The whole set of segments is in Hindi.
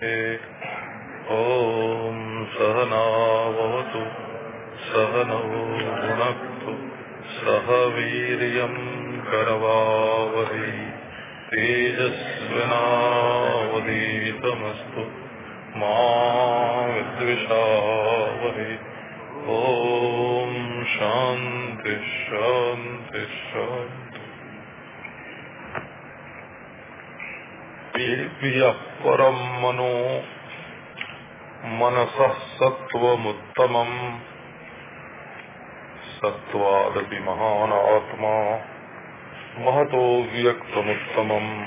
ॐ सहनावतु सहनौ भुनक्तु सह वीर्यम् करवावहै तेजस्विनावधीतमस्तु मा विद्विषावहै ॐ शान्ति शान्ति शान्ति। यः परम् मनो मनसः सत्त्वमुत्तमम्। सत्त्वादपि महानात्मा महतो व्यक्तमुत्तमम्।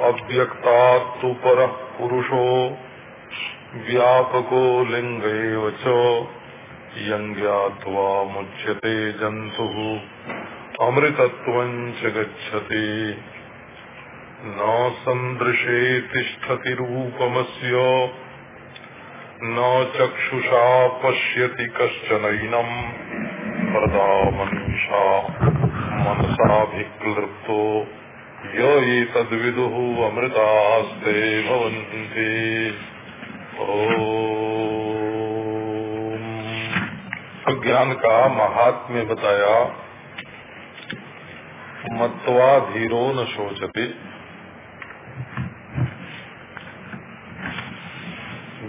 अव्यक्तात्तु परः पुरुषो। व्यापको यम् ज्ञात्वा मुच्यते जन्तुः। अमृतत्वम् च गच्छति। न सन्दृशे तिष्ठति रूपमस्य न चक्षुषा पश्यति कश्चनैनम् प्रदा मनीषा मनसाभिक्लृप्तो य एतद्विदुः अमृतास्ते ज्ञान का महात्म्य बताया, मत्वा धीरो न शोचते।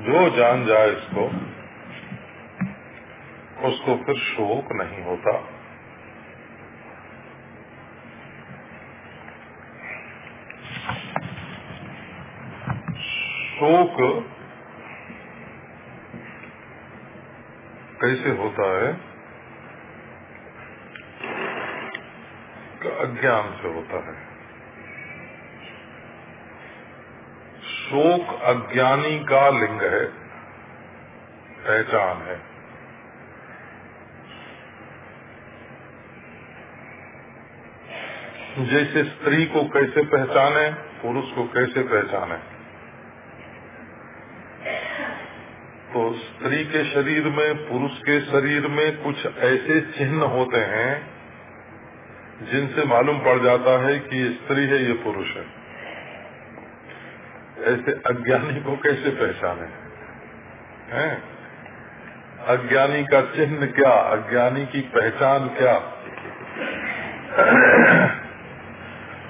जो जान जाए इसको, उसको फिर शोक नहीं होता। शोक कैसे होता है? अज्ञान से होता है। शोक अज्ञानी का लिंग है, पहचान है। जैसे स्त्री को कैसे पहचाने, पुरुष को कैसे पहचाने? तो स्त्री के शरीर में, पुरुष के शरीर में कुछ ऐसे चिन्ह होते हैं, जिनसे मालूम पड़ जाता है कि ये स्त्री है, ये पुरुष है। ऐसे अज्ञानी को कैसे पहचाने? हैं? अज्ञानी का चिन्ह क्या? अज्ञानी की पहचान क्या?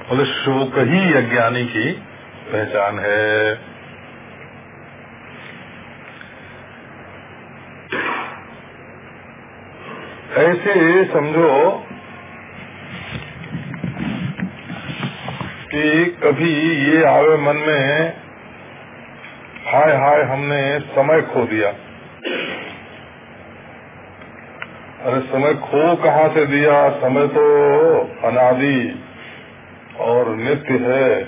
बोले, शोक ही अज्ञानी की पहचान है। ऐसे समझो कि कभी ये आवे मन में हाय हाय हमने समय खो दिया। अरे समय खो कहाँ से दिया? समय तो अनादि और नित्य है।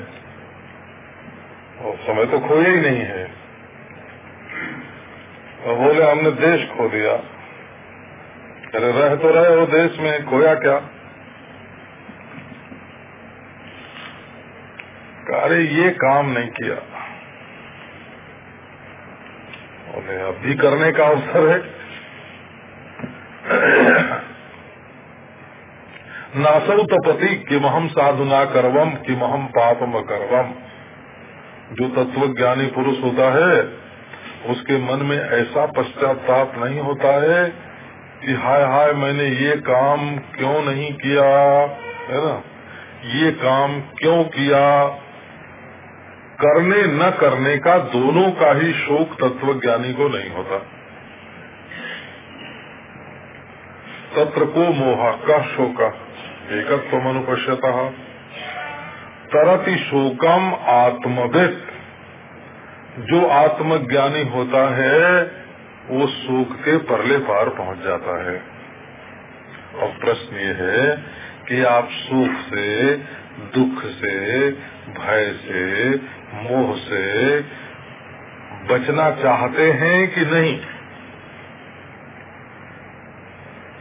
और समय तो खोया ही नहीं है। और बोले, हमने देश खो दिया। अरे रह तो रहे वो देश में, खोया क्या? अरे ये काम नहीं किया। बोले अभी करने का अवसर है। नासौ तपति किम हम साधुना करवम किम हम पापम करवम जो तत्व ज्ञानी पुरुष होता है, उसके मन में ऐसा पश्चाताप नहीं होता है कि हाय हाय मैंने ये काम क्यों नहीं किया, है ना? ये काम क्यों किया? करने न करने का दोनों का ही शोक तत्व ज्ञानी को नहीं होता। तत्र को मोहा, का शोक? एकत्व अनुपश्यत। तरति शोकम आत्मविद जो आत्मज्ञानी होता है, वो शोक के परले पार पहुँच जाता है। और प्रश्न ये है कि आप सुख से, दुख से, भय से मोह से बचना चाहते हैं कि नहीं?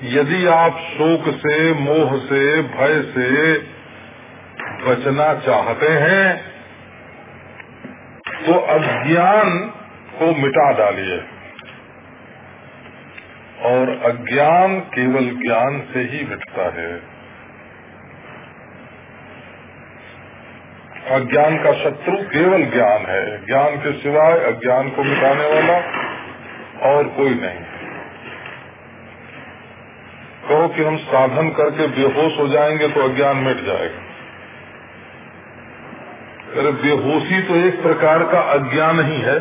यदि आप शोक से, मोह से, भय से बचना चाहते हैं तो अज्ञान को मिटा डालिए। और अज्ञान केवल ज्ञान से ही मिटता है। अज्ञान का शत्रु केवल ज्ञान है। ज्ञान के सिवाय अज्ञान को मिटाने वाला और कोई नहीं। कहो कि हम साधन करके बेहोश हो जाएँगे तो अज्ञान मिट जाएगा। अरे बेहोशी तो एक प्रकार का अज्ञान ही है।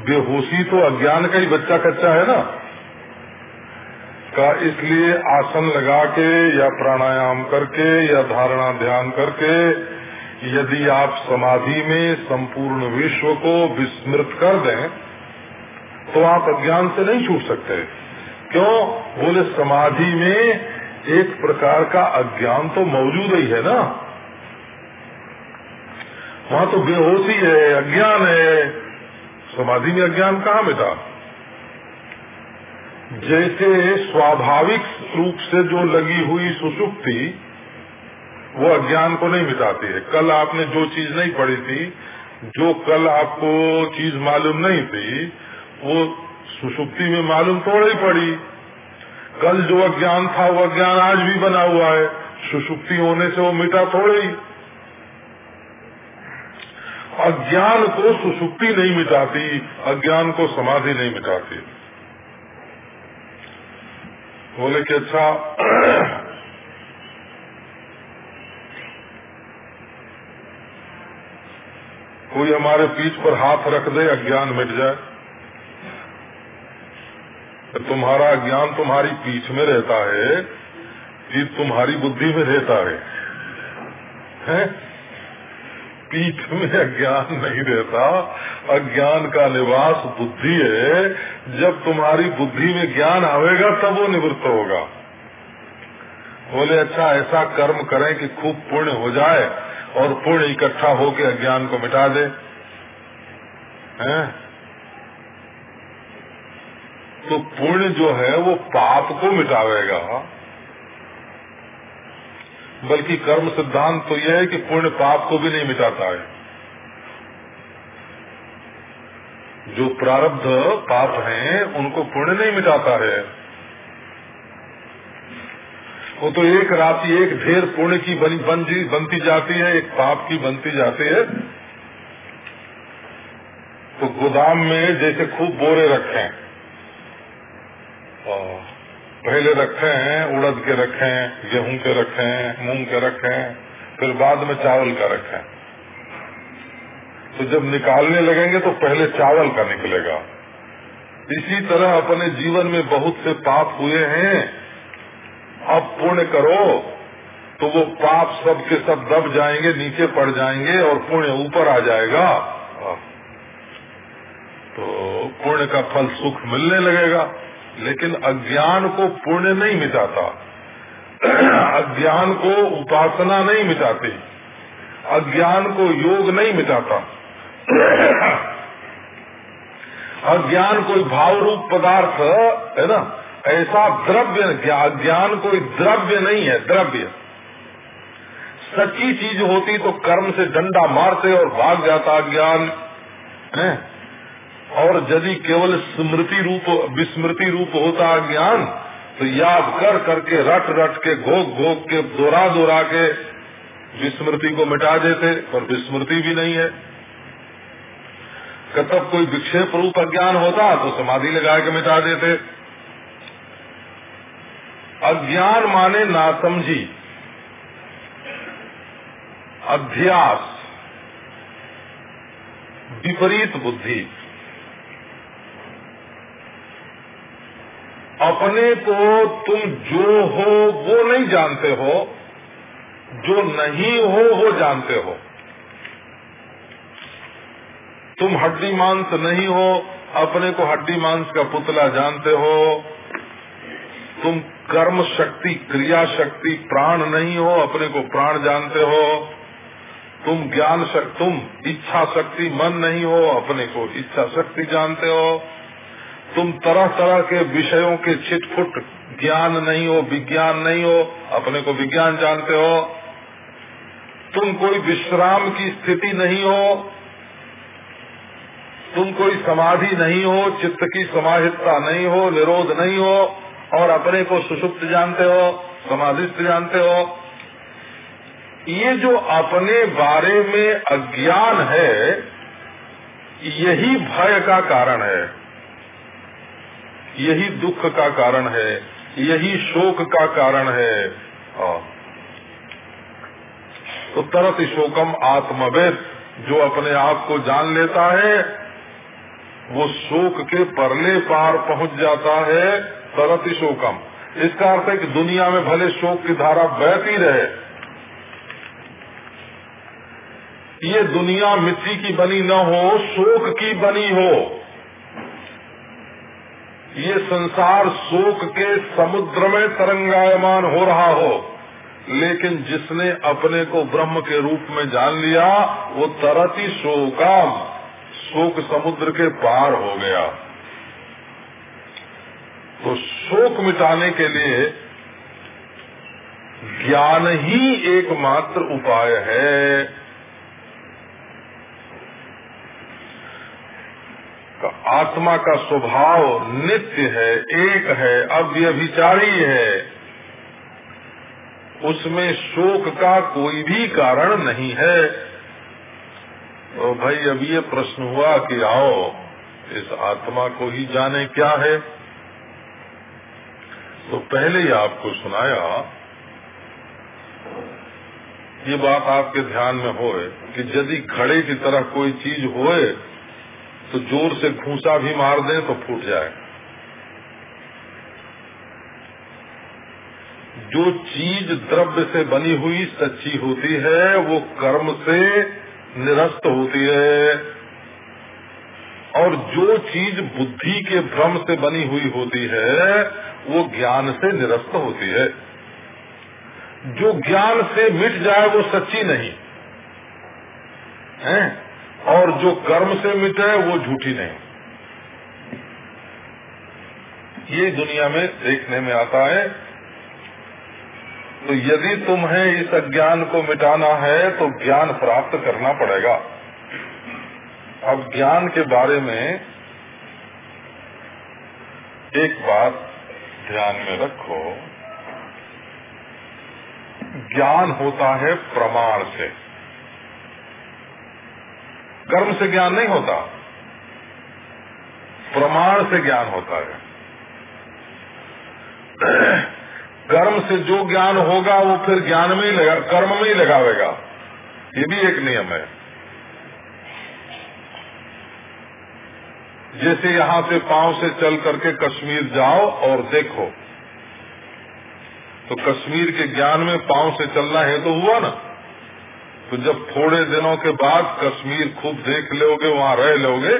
बेहोशी तो अज्ञान का ही बच्चा कच्चा है ना। का इसलिए आसन लगा के या प्राणायाम करके या धारणा ध्यान करके यदि आप समाधि में संपूर्ण विश्व को विस्मृत कर दें तो आप अज्ञान से नहीं छूट सकते। क्यों? बोले, समाधि में एक प्रकार का अज्ञान तो मौजूद ही है ना। वहाँ तो बेहोशी है, अज्ञान है। समाधि में अज्ञान कहाँ मिटा जैसे स्वाभाविक रूप से जो लगी हुई सुसुप्ति, वो अज्ञान को नहीं मिटाती है। कल आपने जो चीज़ नहीं पढ़ी थी, जो कल आपको चीज़ मालूम नहीं थी, वो सुसुप्ति में मालूम थोड़ा पड़ी। कल जो अज्ञान था, वो अज्ञान आज भी बना हुआ है। सुसुप्ति होने से वो मिटा थोड़े अज्ञान को सुसुप्ति नहीं मिटाती, अज्ञान को समाधि नहीं मिटाती। बोले कि अच्छा कोई हमारे पीठ पर हाथ रख दे अज्ञान मिट जाए तुम्हारा ज्ञान तुम्हारी पीठ में रहता है कि तुम्हारी बुद्धि में रहता है, है? पीठ में अज्ञान नहीं रहता। अज्ञान का निवास बुद्धि है। जब तुम्हारी बुद्धि में ज्ञान आवेगा, तब वो निवृत्त होगा। बोले अच्छा ऐसा कर्म करें कि खूब पुण्य हो जाए और पुण्य इकट्ठा होकर अज्ञान को मिटा दे। हैं? तो पुण्य जो है, वो पाप को मिटावेगा। बल्कि कर्म सिद्धांत तो यह है कि पुण्य पाप को भी नहीं मिटाता है। जो प्रारब्ध पाप हैं, उनको पुण्य नहीं मिटाता है। वो तो एक राशि एक ढेर पुण्य की बनी, बन बनती जाती है, एक पाप की बनती जाती है। तो गोदाम में जैसे खूब बोरे रखे पहले रखे हैं, उड़द के रखे हैं, गेहूँ के रखे हैं, मूंग के रखे हैं, फिर बाद में चावल का रखे तो जब निकालने लगेंगे तो पहले चावल का निकलेगा। इसी तरह अपने जीवन में बहुत से पाप हुए हैं। अब पुण्य करो तो वो पाप सब के सब दब जाएँगे, नीचे पड़ जाएँगे और पुण्य ऊपर आ जाएगा। तो पुण्य का फल सुख मिलने लगेगा। लेकिन अज्ञान को पुण्य नहीं मिटाता। अज्ञान को उपासना नहीं मिटाती। अज्ञान को योग नहीं मिटाता। अज्ञान कोई भाव रूप पदार्थ, है ना? ऐसा द्रव्य, अज्ञान कोई द्रव्य नहीं है, द्रव्य। सच्ची चीज़ होती तो कर्म से डंडा मारते और भाग जाता अज्ञान। और यदि केवल स्मृति रूप, विस्मृति रूप होता ज्ञान तो याद कर करके रट रट के घोक घोक के दोरा दोरा के विस्मृति को मिटा देते, पर विस्मृति भी नहीं है। तब कोई विक्षेप रूप अज्ञान होता तो समाधि लगा के मिटा देते। अज्ञान माने नासमझी अध्यास विपरीत बुद्धि। अपने को तुम जो हो, वो नहीं जानते हो। जो नहीं हो, वो जानते हो। तुम हड्डी मांस नहीं हो, अपने को हड्डी मांस का पुतला जानते हो। तुम कर्म शक्ति, क्रिया शक्ति, प्राण नहीं हो, अपने को प्राण जानते हो। तुम ज्ञान शक्ति, तुम इच्छा शक्ति, मन नहीं हो, अपने को इच्छा शक्ति जानते हो। तुम तरह तरह के विषयों के छिटफुट, ज्ञान नहीं हो, विज्ञान नहीं हो, अपने को विज्ञान जानते हो। तुम कोई विश्राम की स्थिति नहीं हो, तुम कोई समाधि नहीं हो, चित्त की समाहितता नहीं हो, निरोध नहीं हो, और अपने को सुषुप्त जानते हो, समाधिस्थ जानते हो। ये जो अपने बारे में अज्ञान है, यही भय का कारण है। यही दुख का कारण है, यही शोक का कारण है। तो तरत शोकम आत्मवेद, जो अपने आप को जान लेता है, वो शोक के परले पार पहुँच जाता है तरत शोकम। इसका अर्थ है कि दुनिया में भले शोक की धारा बहती रहे, ये दुनिया मिट्टी की बनी न हो, शोक की बनी हो। ये संसार शोक के समुद्र में तरंगायमान हो रहा हो। लेकिन जिसने अपने को ब्रह्म के रूप में जान लिया, वो तरती शोकाम, शोक समुद्र के पार हो गया। तो शोक मिटाने के लिए ज्ञान ही एकमात्र उपाय है। आत्मा का स्वभाव नित्य है, एक है, अव्यभिचारी है। उसमें शोक का कोई भी कारण नहीं है। तो भाई, अब ये प्रश्न हुआ कि आओ, इस आत्मा को ही जाने क्या है? तो पहले ही आपको सुनाया, ये बात आपके ध्यान में होए कि यदि घड़े की तरह कोई चीज़ होए तो ज़ोर से घूसा भी मार दें तो फूट जाए। जो चीज़ द्रव्य से बनी हुई सच्ची होती है, वो कर्म से निरस्त होती है। और जो चीज़ बुद्धि के भ्रम से बनी हुई होती है, वो ज्ञान से निरस्त होती है। जो ज्ञान से मिट जाए, वो सच्ची नहीं। है? और जो कर्म से मिटे वो झूठी नहीं। ये दुनिया में देखने में आता है। तो यदि तुम्हें इस अज्ञान को मिटाना है तो ज्ञान प्राप्त करना पड़ेगा। अब ज्ञान के बारे में एक बात ध्यान में रखो। ज्ञान होता है प्रमाण से। कर्म से ज्ञान नहीं होता। प्रमाण से ज्ञान होता है। कर्म से जो ज्ञान होगा, वो फिर ज्ञान में ही लगा, कर्म में ही लगावेगा। ये भी एक नियम है। जैसे यहाँ से पाँव से चल करके कश्मीर जाओ और देखो। तो कश्मीर के ज्ञान में पाँव से चलना है तो हुआ ना? तो जब थोड़े दिनों के बाद कश्मीर खूब देख लोगे, वहाँ रह लोगे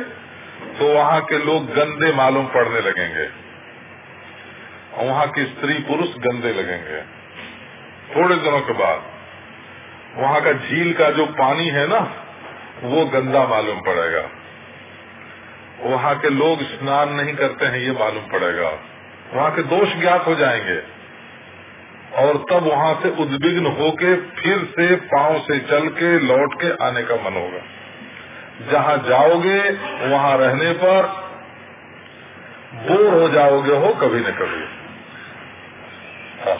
तो वहाँ के लोग गंदे मालूम पड़ने लगेंगे। वहाँ के स्त्री पुरुष गंदे लगेंगे। थोड़े दिनों के बाद। वहाँ का झील का जो पानी है ना, वो गंदा मालूम पड़ेगा। वहाँ के लोग स्नान नहीं करते हैं, ये मालूम पड़ेगा। वहाँ के दोष ज्ञात हो जाएँगे। और तब वहाँ से उद्विग्न होके फिर से पाँव से चल के लौट के आने का मन होगा। जहाँ जाओगे, वहाँ रहने पर बोर हो जाओगे हो कभी न कभी। हाँ।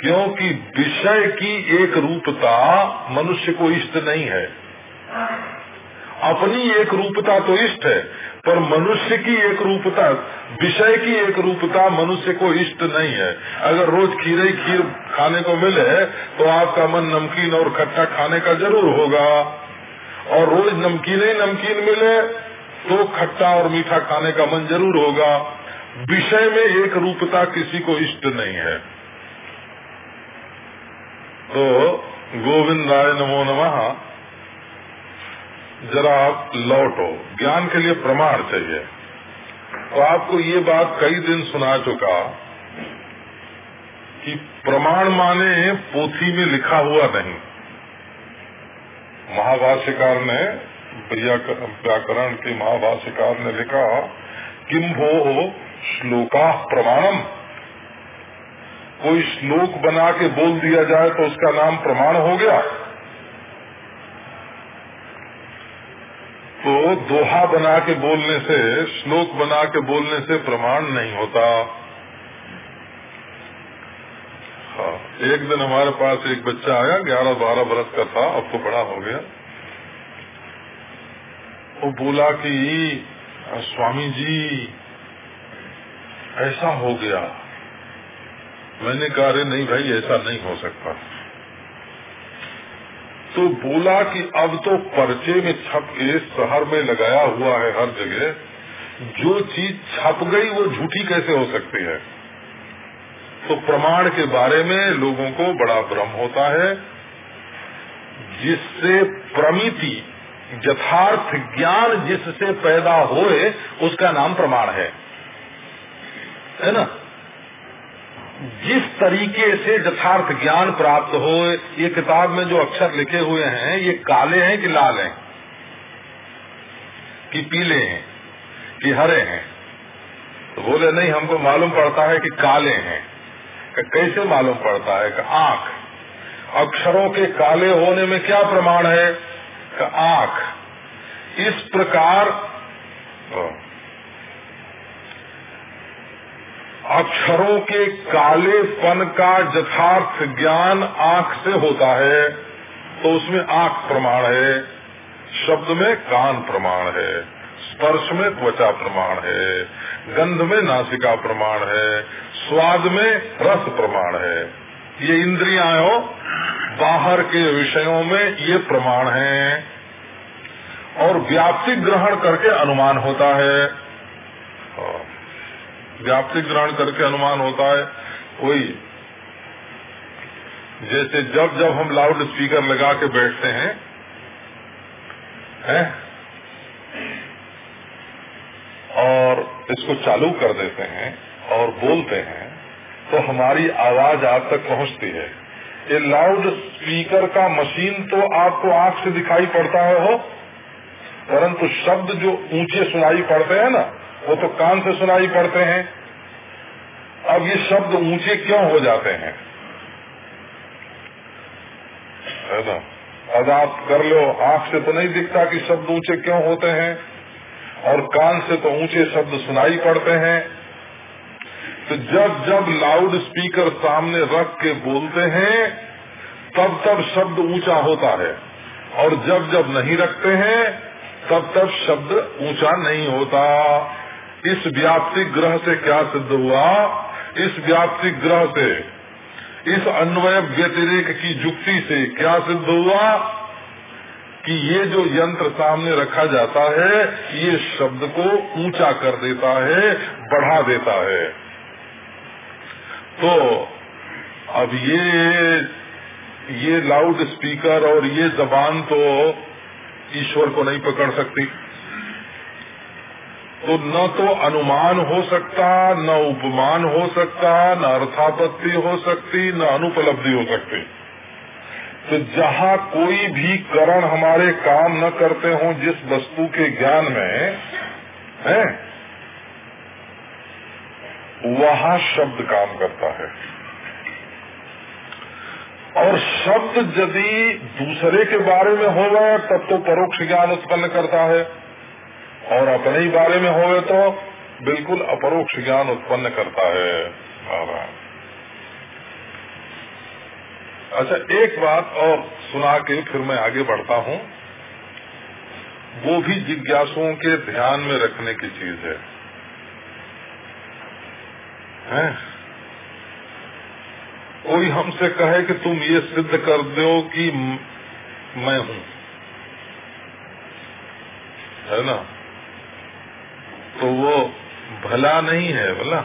क्योंकि विषय की एक रूपता मनुष्य को इष्ट नहीं है। अपनी एक रूपता तो इष्ट है पर मनुष्य की एक रूपता, विषय की एक रूपता मनुष्य को इष्ट नहीं है। अगर रोज खीरे खीर खाने को मिले तो आपका मन नमकीन और खट्टा खाने का ज़रूर होगा। और रोज नमकीन ही नमकीन मिले तो खट्टा और मीठा खाने का मन ज़रूर होगा। विषय में एक रूपता किसी को इष्ट नहीं है। तो गोविंद राय नमो नमः। जरा आप लौटो। ज्ञान के लिए प्रमाण चाहिए। तो आपको ये बात कई दिन सुना चुका कि प्रमाण माने पोथी में लिखा हुआ नहीं। महाभाष्यकार ने व्याकरण के महाभाष्यकार ने लिखा किम भो श्लोका प्रमाणम। कोई श्लोक बना के बोल दिया जाए तो उसका नाम प्रमाण हो गया। तो दोहा बना के बोलने से, श्लोक बना के बोलने से प्रमाण नहीं होता। हाँ एक दिन हमारे पास एक बच्चा आया ग्यारह बारह बरस का था, अब तो बड़ा हो गया। वो बोला कि, स्वामी जी, ऐसा हो गया। मैंने कहा, अरे नहीं भाई, ऐसा नहीं हो सकता। तो बोला कि अब तो पर्चे में छप के शहर में लगाया हुआ है हर जगह। जो चीज़ छप गई, वो झूठी कैसे हो सकती है? तो प्रमाण के बारे में लोगों को बड़ा भ्रम होता है, जिससे प्रमिति, यथार्थ ज्ञान जिससे पैदा होए, उसका नाम प्रमाण है। है ना? जिस तरीके से यथार्थ ज्ञान प्राप्त हो, ये किताब में जो अक्षर लिखे हुए हैं, ये काले हैं कि लाल हैं? कि पीले हैं? कि हरे हैं? तो बोले, नहीं, हमको मालूम पड़ता है कि काले हैं। कि कैसे मालूम पड़ता है? कि आँख। अक्षरों के काले होने में क्या प्रमाण है? कि आँख। इस प्रकार अक्षरों के कालेपन का यथार्थ ज्ञान आँख से होता है तो उसमें आँख प्रमाण है, शब्द में कान प्रमाण है, स्पर्श में त्वचा प्रमाण है, गंध में नासिका प्रमाण है, स्वाद में रस प्रमाण है। ये इंद्रियाओं बाहर के विषयों में ये प्रमाण है। और व्याप्ति ग्रहण करके अनुमान होता है। व्याप्ति ग्रहण करके अनुमान होता है, कोई। जैसे जब जब हम लाउड स्पीकर लगा के बैठते हैं हैं? और इसको चालू कर देते हैं और बोलते हैं तो हमारी आवाज़ आप तक पहुँचती है। ये लाउड स्पीकर का मशीन तो आपको आँख से दिखाई पड़ता है, हो? परंतु शब्द जो ऊँचे सुनाई पड़ते हैं ना वो तो कान से सुनाई पड़ते हैं। अब ये शब्द ऊँचे क्यों हो जाते हैं? है ना? अब आप कर लो आँख से तो नहीं दिखता कि शब्द ऊँचे क्यों होते हैं, और कान से तो ऊँचे शब्द सुनाई पड़ते हैं। तो जब जब लाउड स्पीकर सामने रख के बोलते हैं, तब तब शब्द ऊँचा होता है, और जब जब नहीं रखते हैं, तब तब शब्द ऊँचा नहीं होता। इस व्याप्ति ग्रह से क्या सिद्ध हुआ? इस व्याप्ति ग्रह से, इस अन्वय व्यतिरेक की जुक्ति से क्या सिद्ध हुआ? कि ये जो यंत्र सामने रखा जाता है, ये शब्द को ऊँचा कर देता है, बढ़ा देता है। तो अब ये ये लाउड स्पीकर और ये जबान तो ईश्वर को नहीं पकड़ सकती। तो न तो अनुमान हो सकता, न उपमान हो सकता, न अर्थापत्ति हो सकती, न अनुपलब्धि हो सकती। तो जहाँ कोई भी करण हमारे काम न करते हो, जिस वस्तु के ज्ञान में, है, वहाँ शब्द काम करता है। और शब्द यदि दूसरे के बारे में होगा, तब तो परोक्ष ज्ञान उत्पन्न करता है। और अपने ही बारे में होवे तो बिल्कुल अपरोक्ष ज्ञान उत्पन्न करता है अच्छा एक बात और सुना के फिर मैं आगे बढ़ता हूँ। वो भी जिज्ञासुओं के ध्यान में रखने की चीज़ है, है? कोई हमसे कहे कि तुम ये सिद्ध कर दो कि मैं हूँ। है ना? तो वो भला नहीं है बोला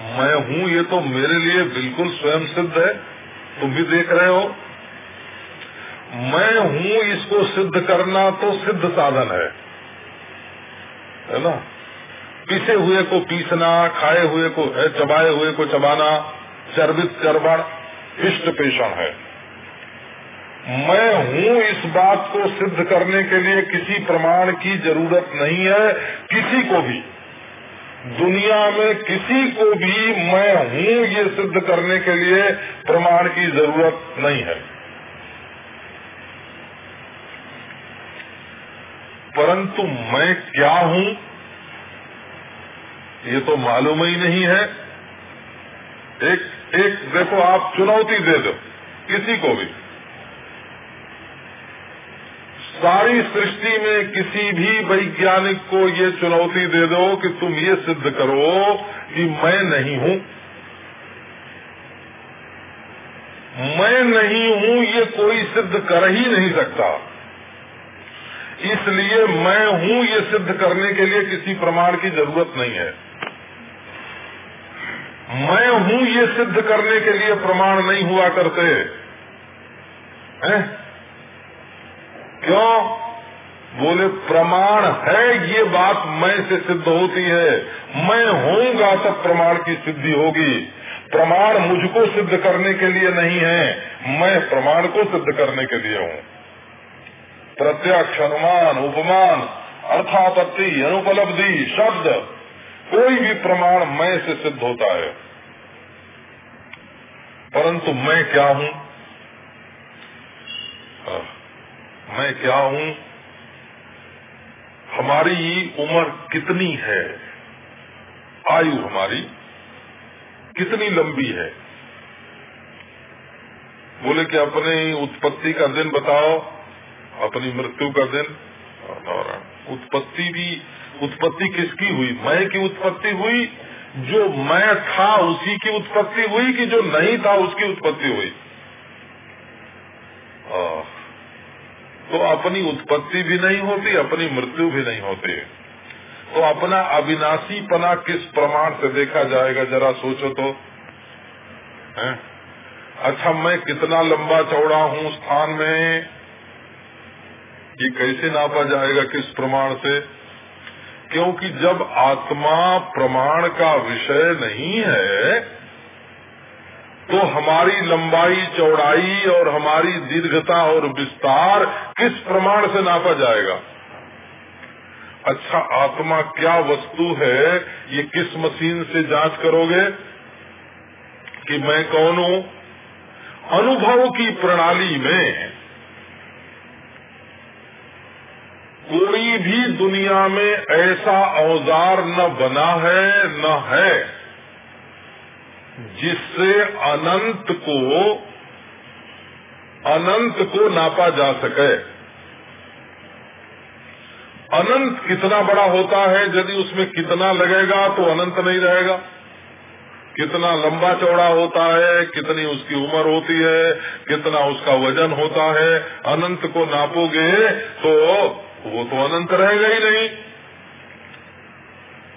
मैं हूँ, ये तो मेरे लिए बिल्कुल स्वयं सिद्ध है। तुम भी देख रहे हो। मैं हूँ, इसको सिद्ध करना तो सिद्ध साधन है। है ना? पीसे हुए को पीसना, खाए हुए को चबाए हुए को चबाना, चर्वित चरबण इष्ट पेशण है। मैं हूँ इस बात को सिद्ध करने के लिए किसी प्रमाण की ज़रूरत नहीं है, किसी को भी। दुनिया में किसी को भी मैं हूँ ये सिद्ध करने के लिए प्रमाण की ज़रूरत नहीं है। परंतु मैं क्या हूँ, ये तो मालूम ही नहीं है। एक एक, देखो आप चुनौती दे दो, किसी को भी। सारी सृष्टि में किसी भी वैज्ञानिक को ये चुनौती दे दो कि तुम ये सिद्ध करो कि मैं नहीं हूँ। मैं नहीं हूँ, ये कोई सिद्ध कर ही नहीं सकता। इसलिए मैं हूँ, ये सिद्ध करने के लिए किसी प्रमाण की ज़रूरत नहीं है। मैं हूँ, ये सिद्ध करने के लिए प्रमाण नहीं हुआ करते। हैं? क्यों? बोले, प्रमाण है ये बात मैं से सिद्ध होती है। मैं होऊँगा तब प्रमाण की सिद्धि होगी। प्रमाण मुझको सिद्ध करने के लिए नहीं है, मैं प्रमाण को सिद्ध करने के लिए हूँ। प्रत्यक्ष अनुमान उपमान, अर्थापत्ति, अनुपलब्धि, शब्द, कोई भी प्रमाण मैं से सिद्ध होता है। परंतु मैं क्या हूँ? मैं क्या हूँ? हमारी उम्र कितनी है? आयु हमारी कितनी लंबी है? बोले कि अपनी उत्पत्ति का दिन बताओ। अपनी मृत्यु का दिन? उत्पत्ति भी, उत्पत्ति किसकी हुई? मैं की उत्पत्ति हुई? जो मैं था उसी की उत्पत्ति हुई कि जो नहीं था उसकी उत्पत्ति हुई? तो अपनी उत्पत्ति भी नहीं होती, अपनी मृत्यु भी नहीं होती तो अपना अविनाशी पना किस प्रमाण से देखा जाएगा, जरा सोचो तो। है? अच्छा मैं कितना लंबा चौड़ा हूँ स्थान में? ये कैसे नापा जाएगा किस प्रमाण से? क्योंकि जब आत्मा प्रमाण का विषय नहीं है तो हमारी लंबाई, चौड़ाई और हमारी दीर्घता और विस्तार किस प्रमाण से नापा जाएगा? अच्छा आत्मा क्या वस्तु है, ये किस मशीन से जाँच करोगे कि मैं कौन हूँ? अनुभव की प्रणाली में कोई भी दुनिया में ऐसा औज़ार न बना है, न है। जिससे अनंत को अनंत को नापा जा सके। अनंत कितना बड़ा होता है, यदि उसमें कितना लगेगा तो अनंत नहीं रहेगा। कितना लंबा चौड़ा होता है, कितनी उसकी उम्र होती है, कितना उसका वज़न होता है, अनंत को नापोगे तो वो तो अनंत रहेगा ही नहीं।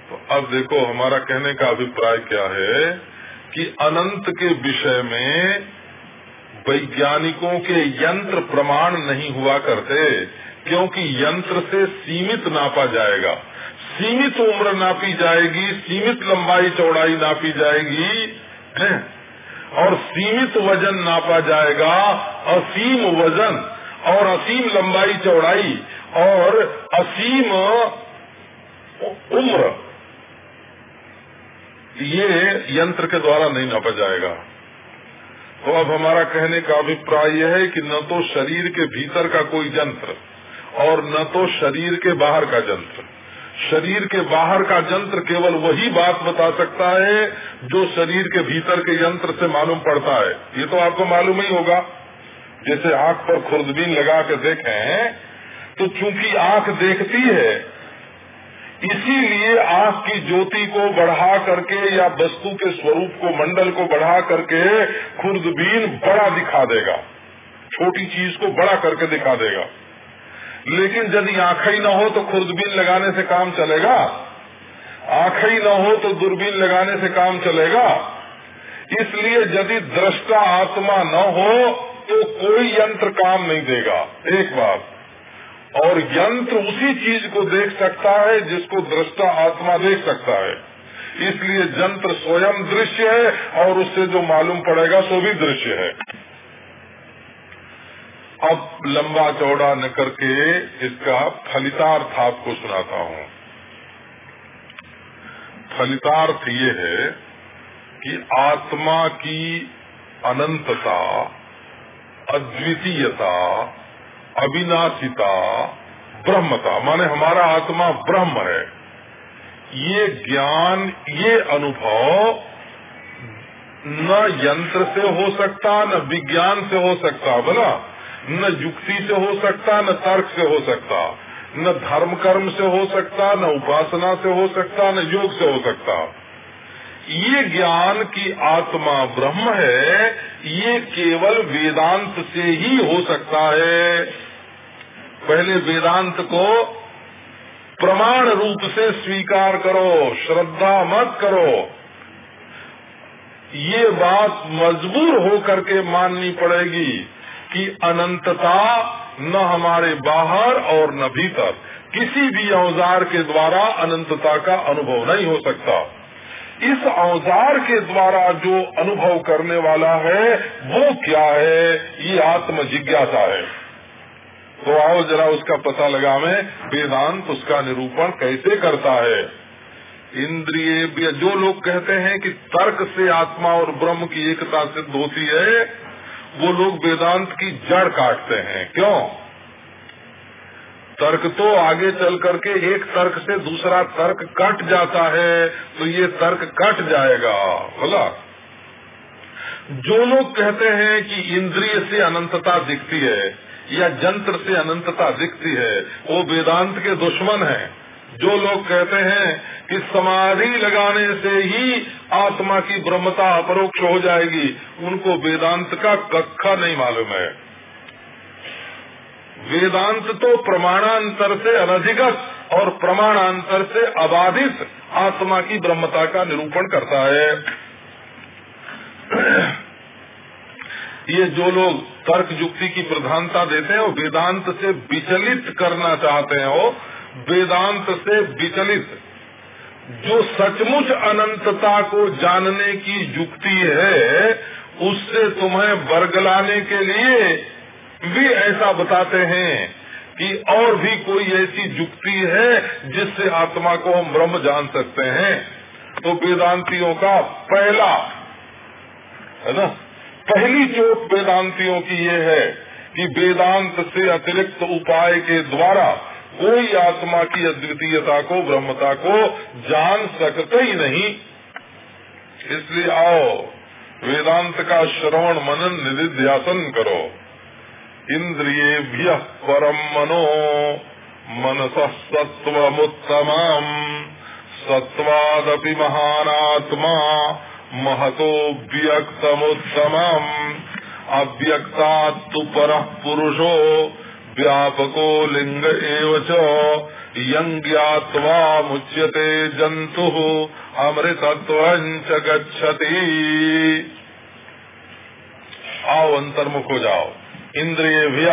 तो अब देखो हमारा कहने का अभिप्राय क्या है? कि अनंत के विषय में वैज्ञानिकों के यंत्र प्रमाण नहीं हुआ करते, क्योंकि यंत्र से सीमित नापा जाएगा सीमित उम्र नापी जाएगी, सीमित लंबाई चौड़ाई नापी जाएगी? और सीमित वज़न नापा जाएगा, असीम वज़न और असीम लंबाई चौड़ाई और असीम उम्र ये यंत्र के द्वारा नहीं नापा जाएगा। तो अब हमारा कहने का अभिप्राय यह है कि न तो शरीर के भीतर का कोई यंत्र और न तो शरीर के बाहर का यंत्र। शरीर के बाहर का यंत्र केवल वही बात बता सकता है जो शरीर के भीतर के यंत्र से मालूम पड़ता है। ये तो आपको मालूम ही होगा। जैसे आँख पर खुर्दबीन लगा के देखें तो चूँकि आँख देखती है इसीलिए आँख की ज्योति को बढ़ा करके या वस्तु के स्वरूप को, मंडल को बढ़ा करके खुर्दबीन बड़ा दिखा देगा। छोटी चीज़ को बड़ा करके दिखा देगा। लेकिन यदि आँख ही न हो तो खुर्दबीन लगाने से काम चलेगा। आँख ही न हो तो दूरबीन लगाने से काम चलेगा। इसलिए यदि दृष्टा आत्मा न हो तो कोई यंत्र काम नहीं देगा। एक बात। और यंत्र उसी चीज़ को देख सकता है, जिसको दृष्टा आत्मा देख सकता है। इसलिए यंत्र स्वयं दृश्य है, और उससे जो मालूम पड़ेगा, सो भी दृश्य है। अब लंबा चौड़ा न करके इसका फलितार्थ आपको सुनाता हूँ। फलितार्थ ये है कि आत्मा की अनंतता, अद्वितीयता अविनाशिता, ब्रह्मता, माने हमारा आत्मा ब्रह्म है। ये ज्ञान, ये अनुभव न यंत्र से हो सकता, न विज्ञान से हो सकता बोला न युक्ति से हो सकता, न तर्क से हो सकता, न धर्म कर्म से हो सकता, न उपासना से हो सकता, न योग से हो सकता। ये ज्ञान की आत्मा ब्रह्म है, ये केवल वेदांत से ही हो सकता है। पहले वेदांत को प्रमाण रूप से स्वीकार करो, श्रद्धा मत करो। ये बात मजबूर होकर के माननी पड़ेगी कि अनंतता न हमारे बाहर और न भीतर, किसी भी औज़ार के द्वारा अनंतता का अनुभव नहीं हो सकता। इस औज़ार के द्वारा जो अनुभव करने वाला है, वो क्या है? ये आत्म जिज्ञासा है। तो आओ जरा उसका पता लगा में वेदांत उसका निरूपण कैसे करता है। इंद्रिय जो लोग कहते हैं कि तर्क से आत्मा और ब्रह्म की एकता सिद्ध होती है, वो लोग वेदांत की जड़ काटते हैं। क्यों? तर्क तो आगे चल करके एक तर्क से दूसरा तर्क कट जाता है तो ये तर्क कट जाएगा। बोला? जो लोग कहते हैं कि इंद्रिय से अनंतता दिखती है या जंत्र से अनंतता दिखती है, वो वेदांत के दुश्मन हैं। जो लोग कहते हैं कि समाधि लगाने से ही आत्मा की ब्रह्मता अपरोक्ष हो जाएगी, उनको वेदांत का कक्षा नहीं मालूम है। वेदांत तो प्रमाणांतर से अनधिगत और प्रमाणांतर से अबाधित आत्मा की ब्रह्मता का निरूपण करता है। ये जो लोग तर्क युक्ति की प्रधानता देते हैं, वो वेदांत से विचलित करना चाहते हैं, वो वेदांत से विचलित। जो सचमुच अनंतता को जानने की युक्ति है, उससे तुम्हें बरगलाने के लिए भी ऐसा बताते हैं कि और भी कोई ऐसी जुक्ति है जिससे आत्मा को हम ब्रह्म जान सकते हैं। तो वेदांतियों का पहला, है ना? पहली चोट वेदांतियों की ये है कि वेदांत से अतिरिक्त उपाय के द्वारा कोई आत्मा की अद्वितीयता को, ब्रह्मता को जान सकते ही नहीं। इसलिए आओ, वेदांत का श्रवण मनन निधिध्यासन करो। इंद्रिय परम मनो, मनस सत्वमुत्तम सत्वादपि महानात्मा महतो व्यक्तमुत्तम अव्यक्तात्तु पर पुरुषो, व्यापको लिंग च। मुच्यते जंतु अमृतत्व गच्छति। आओ अंतर्मुख हो जाओ। इंद्रिय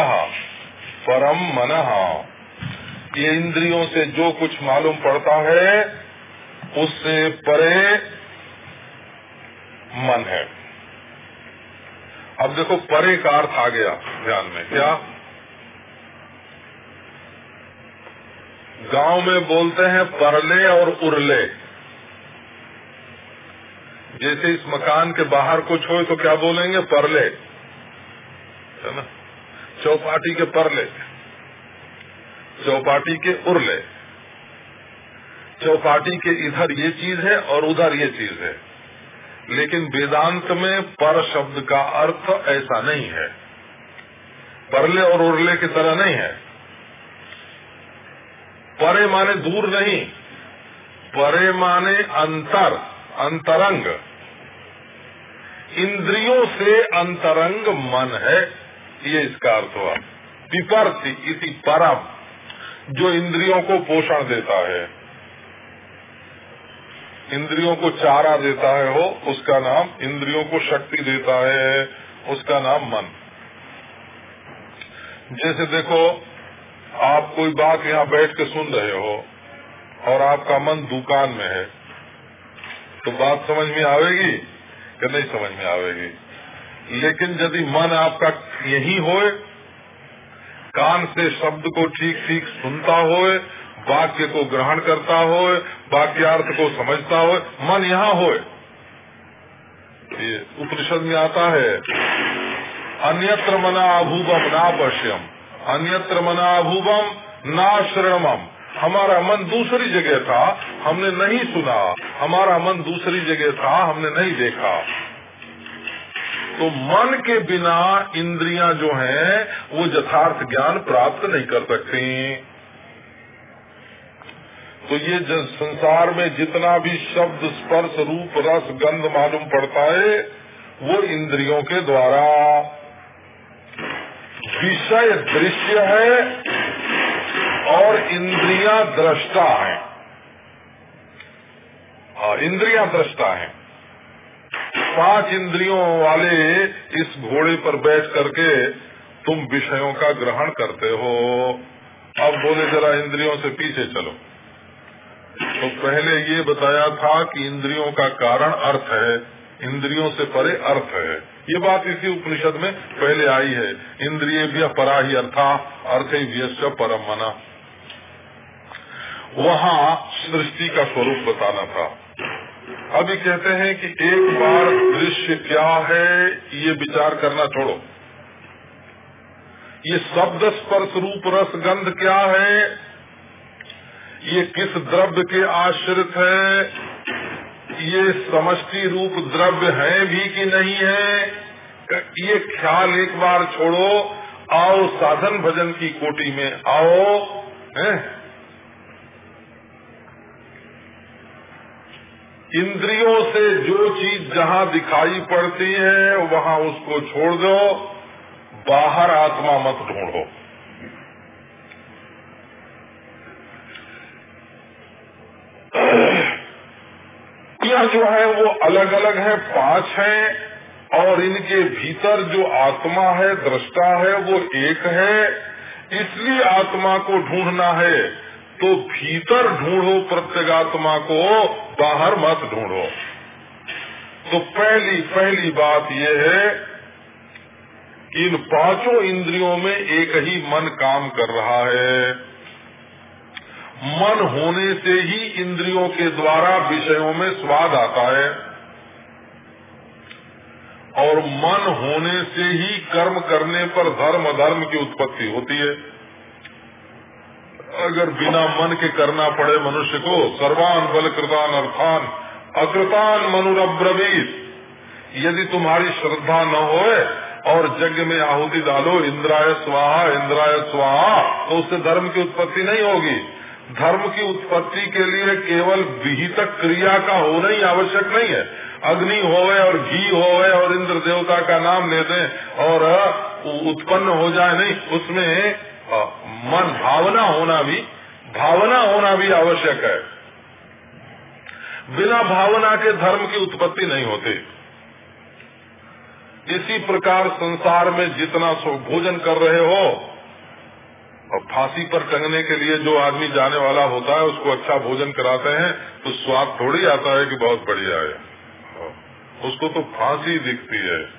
परम मन। ये इंद्रियों से जो कुछ मालूम पड़ता है, उससे परे मन है। अब देखो, परे का अर्थ आ गया ध्यान में, क्या? गाँव में बोलते हैं परले और उरले। जैसे इस मकान के बाहर कुछ हो तो क्या बोलेंगे? परले। है ना? चौपाटी के परले, चौपाटी के उरले। चौपाटी के इधर ये चीज़ है और उधर ये चीज़ है। लेकिन वेदांत में पर शब्द का अर्थ ऐसा नहीं है। परले और उरले की तरह नहीं है। परे माने दूर नहीं। परे माने अंतर, अंतरंग। इंद्रियों से अंतरंग मन है। ये इसका अर्थ हुआ। विपर्ति इसी परम जो इंद्रियों को पोषण देता है। इंद्रियों को चारा देता है हो उसका नाम इंद्रियों को शक्ति देता है, उसका नाम मन। जैसे देखो, आप कोई बात यहाँ बैठ के सुन रहे हो और आपका मन दुकान में है तो बात समझ में आवेगी या नहीं समझ में आवेगी? लेकिन यदि मन आपका यही होए, कान से शब्द को ठीक ठीक सुनता होए, वाक्य को ग्रहण करता हो वाक्यार्थ को समझता हो मन यहाँ हो उपनिषद में आता है, अन्यत्र मना अभूबम ना पश्यम, अन्यत्र मना अभूबम ना श्रणमम। हमारा मन दूसरी जगह था, हमने नहीं सुना। हमारा मन दूसरी जगह था, हमने नहीं देखा। तो मन के बिना इंद्रियाँ जो हैं, वो यथार्थ ज्ञान प्राप्त नहीं कर सकती। तो ये संसार में जितना भी शब्द, स्पर्श, रूप, रस, गंध मालूम पड़ता है, वो इंद्रियों के द्वारा। विषय दृश्य है और इंद्रियाँ दृष्टा है। हाँ इंद्रियाँ दृष्टा है। पाँच इंद्रियों वाले इस घोड़े पर बैठ करके तुम विषयों का ग्रहण करते हो। अब बोले, जरा इंद्रियों से पीछे चलो। तो पहले ये बताया था कि इंद्रियों का कारण अर्थ है, इंद्रियों से परे अर्थ है। ये बात इसी उपनिषद में पहले आई है। इंद्रिय भी परा ही अर्था, अर्थ ही परम मना वहाँ सृष्टि का स्वरूप बताना था। अभी कहते हैं कि एक बार दृश्य क्या है, ये विचार करना छोड़ो ये शब्द स्पर्श रूप रस गंध क्या है, ये किस द्रव्य के आश्रित है, ये समष्टि रूप द्रव्य है भी कि नहीं है ये ख्याल एक बार छोड़ो, आओ साधन भजन की कोटि में आओ, है? इंद्रियों से जो चीज़ जहाँ दिखाई पड़ती है, वहाँ उसको छोड़ दो, बाहर आत्मा मत ढूंढो। यह जो है वो अलग अलग है, पाँच है, और इनके भीतर जो आत्मा है, दृष्टा है, वो एक है। इसलिए आत्मा को ढूंढना है। तो भीतर ढूंढो प्रत्यगात्मा को, बाहर मत ढूंढो। तो पहली पहली बात यह है कि इन पाँचों इंद्रियों में एक ही मन काम कर रहा है। मन होने से ही इंद्रियों के द्वारा विषयों में स्वाद आता है। और मन होने से ही कर्म करने पर धर्म धर्म की उत्पत्ति होती है। अगर बिना मन के करना पड़े मनुष्य को, सर्वान बल कृतान अर्थान, अकृतान मनुरब्रवीत। यदि तुम्हारी श्रद्धा न होए और यज्ञ में आहुति डालो, इंद्राय स्वाहा इंद्राय स्वाहा तो उससे धर्म की उत्पत्ति नहीं होगी। धर्म की उत्पत्ति के लिए केवल विहित क्रिया का होना ही आवश्यक नहीं है। अग्नि होवे और घी होवे और इंद्र देवता का नाम ले दें और उत्पन्न हो जाए, नहीं, उसमें मन भावना होना भी, भावना होना भी आवश्यक है। बिना भावना के धर्म की उत्पत्ति नहीं होती। इसी प्रकार संसार में जितना भोजन कर रहे हो और फांसी पर टंगने के लिए जो आदमी जाने वाला होता है, उसको अच्छा भोजन कराते हैं तो स्वाद थोड़ी आता है कि बहुत बढ़िया है। उसको तो फांसी दिखती है।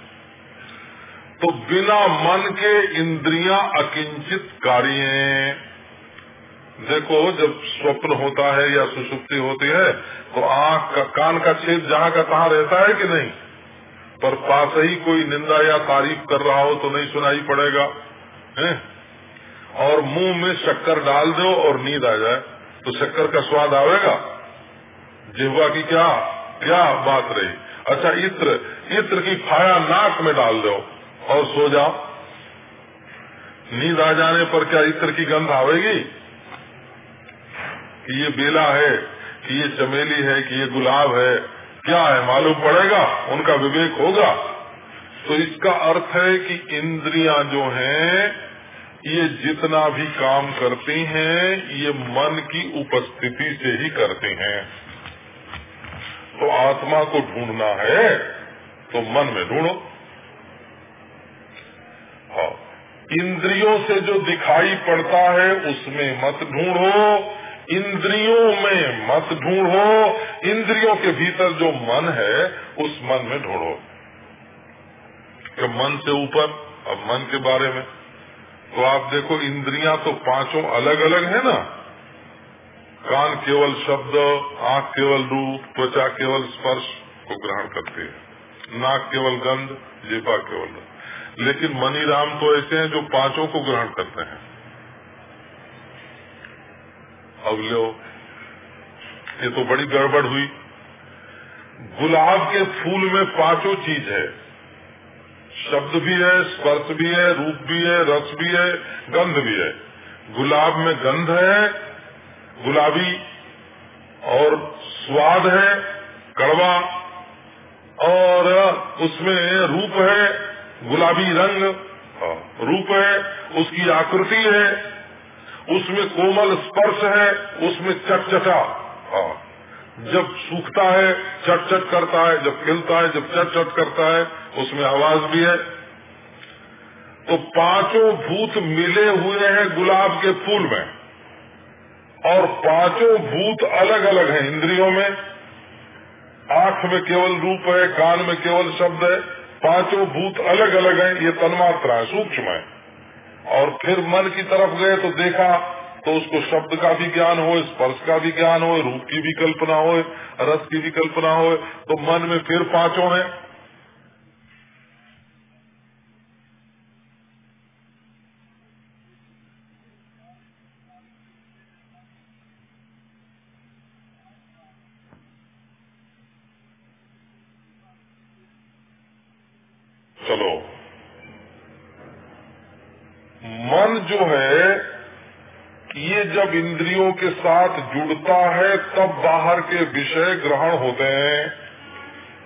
तो बिना मन के इंद्रियाँ अकिंचित कार्य देखो, जब स्वप्न होता है या सुसुप्ति होती है तो आँख का, कान का छेद जहाँ का तहाँ रहता है कि नहीं? पर पास ही कोई निंदा या तारीफ़ कर रहा हो तो नहीं सुनाई पड़ेगा, है? और मुँह में शक्कर डाल दो और नींद आ जाए तो शक्कर का स्वाद आवेगा। जिहवा की क्या क्या बात रही? अच्छा इत्र इत्र की फाया नाक में डाल दो। और सो जाओ। नींद आ जाने पर क्या इत्र की गंध आवेगी? कि ये बेला है, कि ये चमेली है, कि ये गुलाब है, क्या है मालूम पड़ेगा? उनका विवेक होगा। तो इसका अर्थ है कि इंद्रियाँ जो हैं, ये जितना भी काम करती हैं, ये मन की उपस्थिति से ही करते हैं। तो आत्मा को ढूंढना है तो मन में ढूंढो। इंद्रियों से जो दिखाई पड़ता है, उसमें मत ढूंढो। इंद्रियों में मत ढूंढो। इंद्रियों के भीतर जो मन है, उस मन में ढूंढो। मन से ऊपर, अब मन के बारे में। तो आप देखो, इंद्रियाँ तो पाँचों अलग अलग है ना। कान केवल शब्द, आँख केवल रूप, त्वचा केवल स्पर्श को ग्रहण करते है। नाक केवल गंध जीपा केवल लेकिन मनी राम तो ऐसे हैं जो पाँचों को ग्रहण करते हैं। अब लो, ये तो बड़ी गड़बड़ हुई। गुलाब के फूल में पाँचों चीज़ है। शब्द भी है, स्पर्श भी है, रूप भी है, रस भी है, गंध भी है। गुलाब में गंध है, गुलाबी, और स्वाद है, कड़वा, और उसमें रूप है गुलाबी रंग हाँ, रूप है उसकी आकृति है उसमें कोमल स्पर्श है उसमें चटचटा हाँ, जब सूखता है चट चट करता है जब खिलता है जब चट चट करता है उसमें आवाज़ भी है। तो पाँचों भूत मिले हुए हैं गुलाब के फूल में और पाँचों भूत अलग अलग हैं इंद्रियों में। आँख में केवल रूप है कान में केवल शब्द है पाँचों भूत अलग अलग हैं, ये तन्मात्रा है, सूक्ष्म है। और फिर मन की तरफ़ गए तो देखा तो उसको शब्द का भी ज्ञान हो, स्पर्श का भी ज्ञान हो, रूप की भी कल्पना हो, रस की भी कल्पना हो तो मन में फिर पाँचों है चलो मन जो है ये जब इंद्रियों के साथ जुड़ता है, तब बाहर के विषय ग्रहण होते हैं।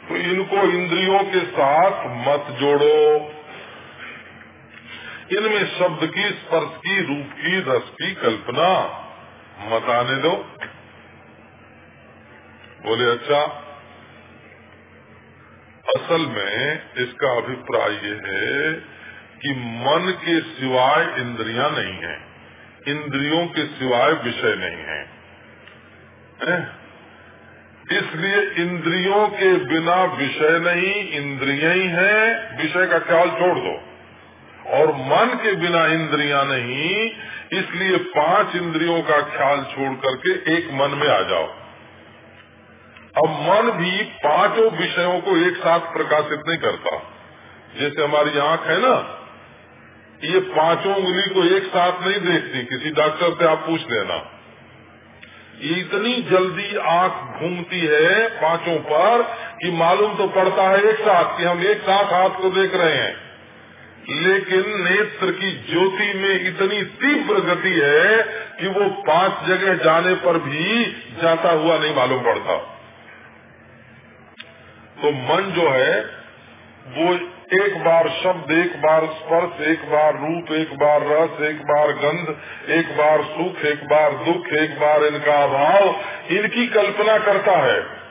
तो इनको इंद्रियों के साथ मत जोड़ो। इनमें शब्द की, स्पर्श की, रूप की, रस की कल्पना मत आने दो। बोले अच्छा असल में इसका अभिप्राय ये है कि मन के सिवाय इंद्रियाँ नहीं है। इंद्रियों के सिवाय विषय नहीं है। इसलिए इंद्रियों के बिना विषय नहीं, इंद्रिय ही है। विषय का ख्याल छोड़ दो। और मन के बिना इंद्रियाँ नहीं, इसलिए पाँच इंद्रियों का ख्याल छोड़ करके एक मन में आ जाओ। अब मन भी पाँचों विषयों को एक साथ प्रकाशित नहीं करता। जैसे हमारी आँख है ना ये पाँचों उंगली को एक साथ नहीं देखती। किसी डॉक्टर से आप पूछ लेना। इतनी जल्दी आँख घूमती है पाँचों पर कि मालूम तो पड़ता है एक साथ कि हम एक साथ हाथ को देख रहे हैं। लेकिन नेत्र की ज्योति में इतनी तीव्र गति है कि वो पाँच जगह जाने पर भी जाता हुआ नहीं मालूम पड़ता। तो मन जो है, वो एक बार शब्द, एक बार स्पर्श, एक बार रूप, एक बार रस, एक बार गंध, एक बार सुख, एक बार दुख, एक बार इनका अभाव, इनकी कल्पना करता है।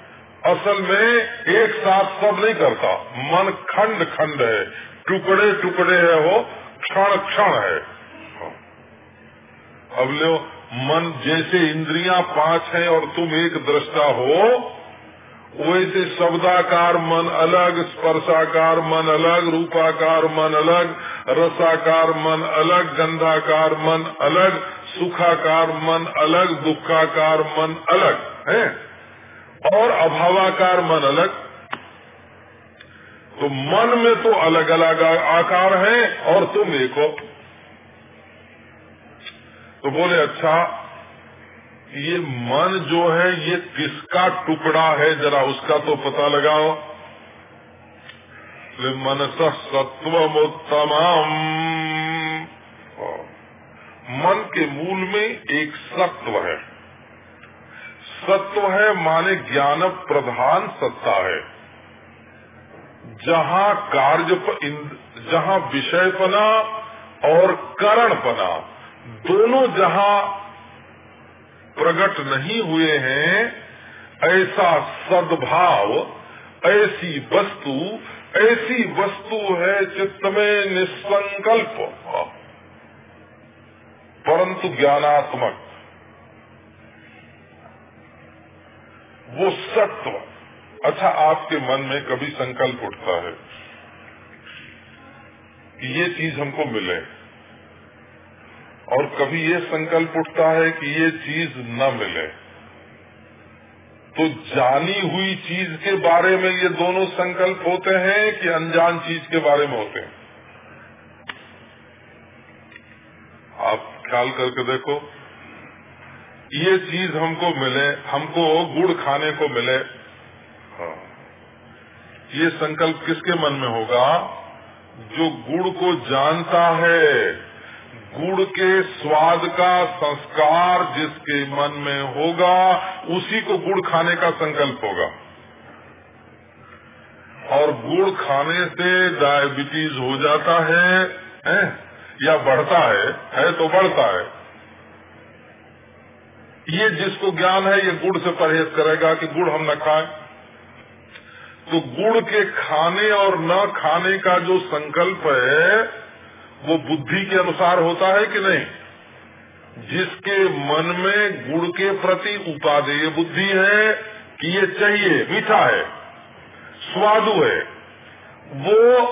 असल में एक साथ सब नहीं करता। मन खंड खंड है। टुकड़े टुकड़े है वो, क्षण क्षण है। अब लो, मन जैसे इंद्रियाँ पाँच हैं और तुम एक दृष्टा हो वैसे शब्दाकार मन अलग, स्पर्शाकार मन अलग, रूपाकार मन अलग, रसाकार मन अलग, गंधाकार मन अलग, सुखाकार मन अलग, दुखाकार मन अलग, है? और अभावाकार मन अलग। तो मन में तो अलग अलग आकार है और तुम एक हो। तो बोले अच्छा ये मन जो है, ये किसका टुकड़ा है? जरा उसका तो पता लगाओ। मनस सत्वोत्तम मन के मूल में एक सत्व है। सत्व है माने ज्ञान प्रधान सत्ता है। जहाँ कार्य जहाँ विषयपना और करणपना, दोनों जहाँ प्रकट नहीं हुए हैं, ऐसा सद्भाव, ऐसी वस्तु ऐसी वस्तु है चित्त में निसंकल्प परंतु ज्ञानात्मक, वो सत्व अच्छा आपके मन में कभी संकल्प उठता है। कि ये चीज़ हमको मिले। और कभी ये संकल्प उठता है कि ये चीज़ न मिले। तो जानी हुई चीज़ के बारे में ये दोनों संकल्प होते हैं कि अनजान चीज़ के बारे में होते हैं। आप ख्याल करके देखो, ये चीज़ हमको मिले, हमको गुड़ खाने को मिले। हाँ। ये संकल्प किसके मन में होगा? जो गुड़ को जानता है। गुड़ के स्वाद का संस्कार जिसके मन में होगा उसी को गुड़ खाने का संकल्प होगा। और गुड़ खाने से डायबिटीज़ हो जाता है, है? या बढ़ता है है तो बढ़ता है। ये जिसको ज्ञान है ये गुड़ से परहेज करेगा कि गुड़ हम न खाएँ। तो गुड़ के खाने और न खाने का जो संकल्प है वो बुद्धि के अनुसार होता है कि नहीं? जिसके मन में गुड़ के प्रति उपादेय बुद्धि है कि ये चाहिए, मीठा है, स्वादु है, वो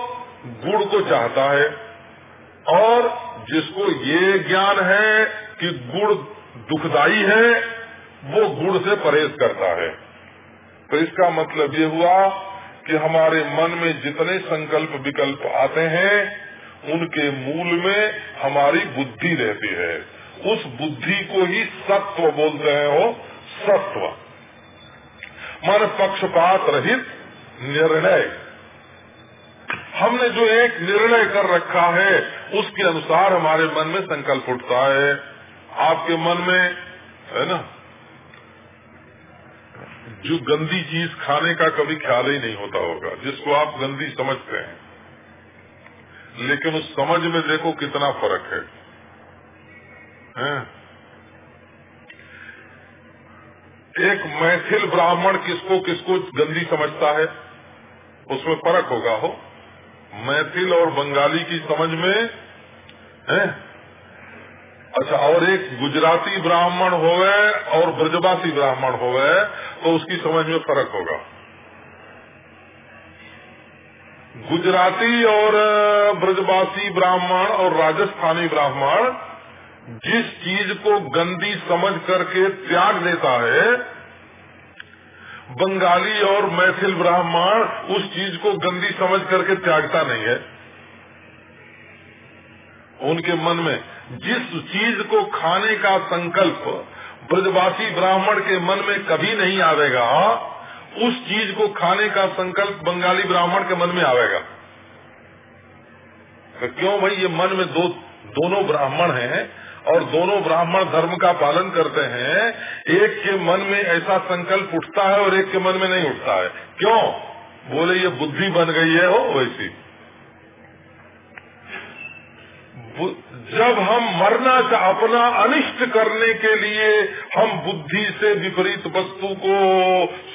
गुड़ को चाहता है और जिसको ये ज्ञान है कि गुड़ दुखदाई है, वो गुड़ से परहेज करता है। तो इसका मतलब ये हुआ कि हमारे मन में जितने संकल्प विकल्प आते हैं उनके मूल में हमारी बुद्धि रहती है। उस बुद्धि को ही सत्व बोलते हैं वो, सत्व। मन पक्षपात रहित निर्णय। हमने जो एक निर्णय कर रखा है, उसके अनुसार हमारे मन में संकल्प उठता है। आपके मन में, है ना? जो गंदी चीज़ खाने का कभी ख्याल ही नहीं होता होगा, जिसको आप गंदी समझते हैं। लेकिन उस समझ में देखो कितना फ़र्क है, है? एक मैथिल ब्राह्मण किसको किसको गंदी समझता है उसमें फ़र्क होगा हो। मैथिल और बंगाली की समझ में है? अच्छा और एक गुजराती ब्राह्मण हो गए और ब्रजवासी ब्राह्मण हो गए तो उसकी समझ में फ़र्क होगा। गुजराती और ब्रजवासी ब्राह्मण और राजस्थानी ब्राह्मण जिस चीज़ को गंदी समझ करके त्याग देता है, बंगाली और मैथिल ब्राह्मण उस चीज़ को गंदी समझ करके त्यागता नहीं है। उनके मन में जिस चीज़ को खाने का संकल्प ब्रजवासी ब्राह्मण के मन में कभी नहीं आवेगा उस चीज़ को खाने का संकल्प बंगाली ब्राह्मण के मन में आवेगा। तो क्यों भाई, ये मन में दो, दोनों ब्राह्मण हैं और दोनों ब्राह्मण धर्म का पालन करते हैं। एक के मन में ऐसा संकल्प उठता है और एक के मन में नहीं उठता है। क्यों? बोले, ये बुद्धि बन गई है, हो वैसी। जब हम मरना अपना अनिष्ट करने के लिए हम बुद्धि से विपरीत वस्तु को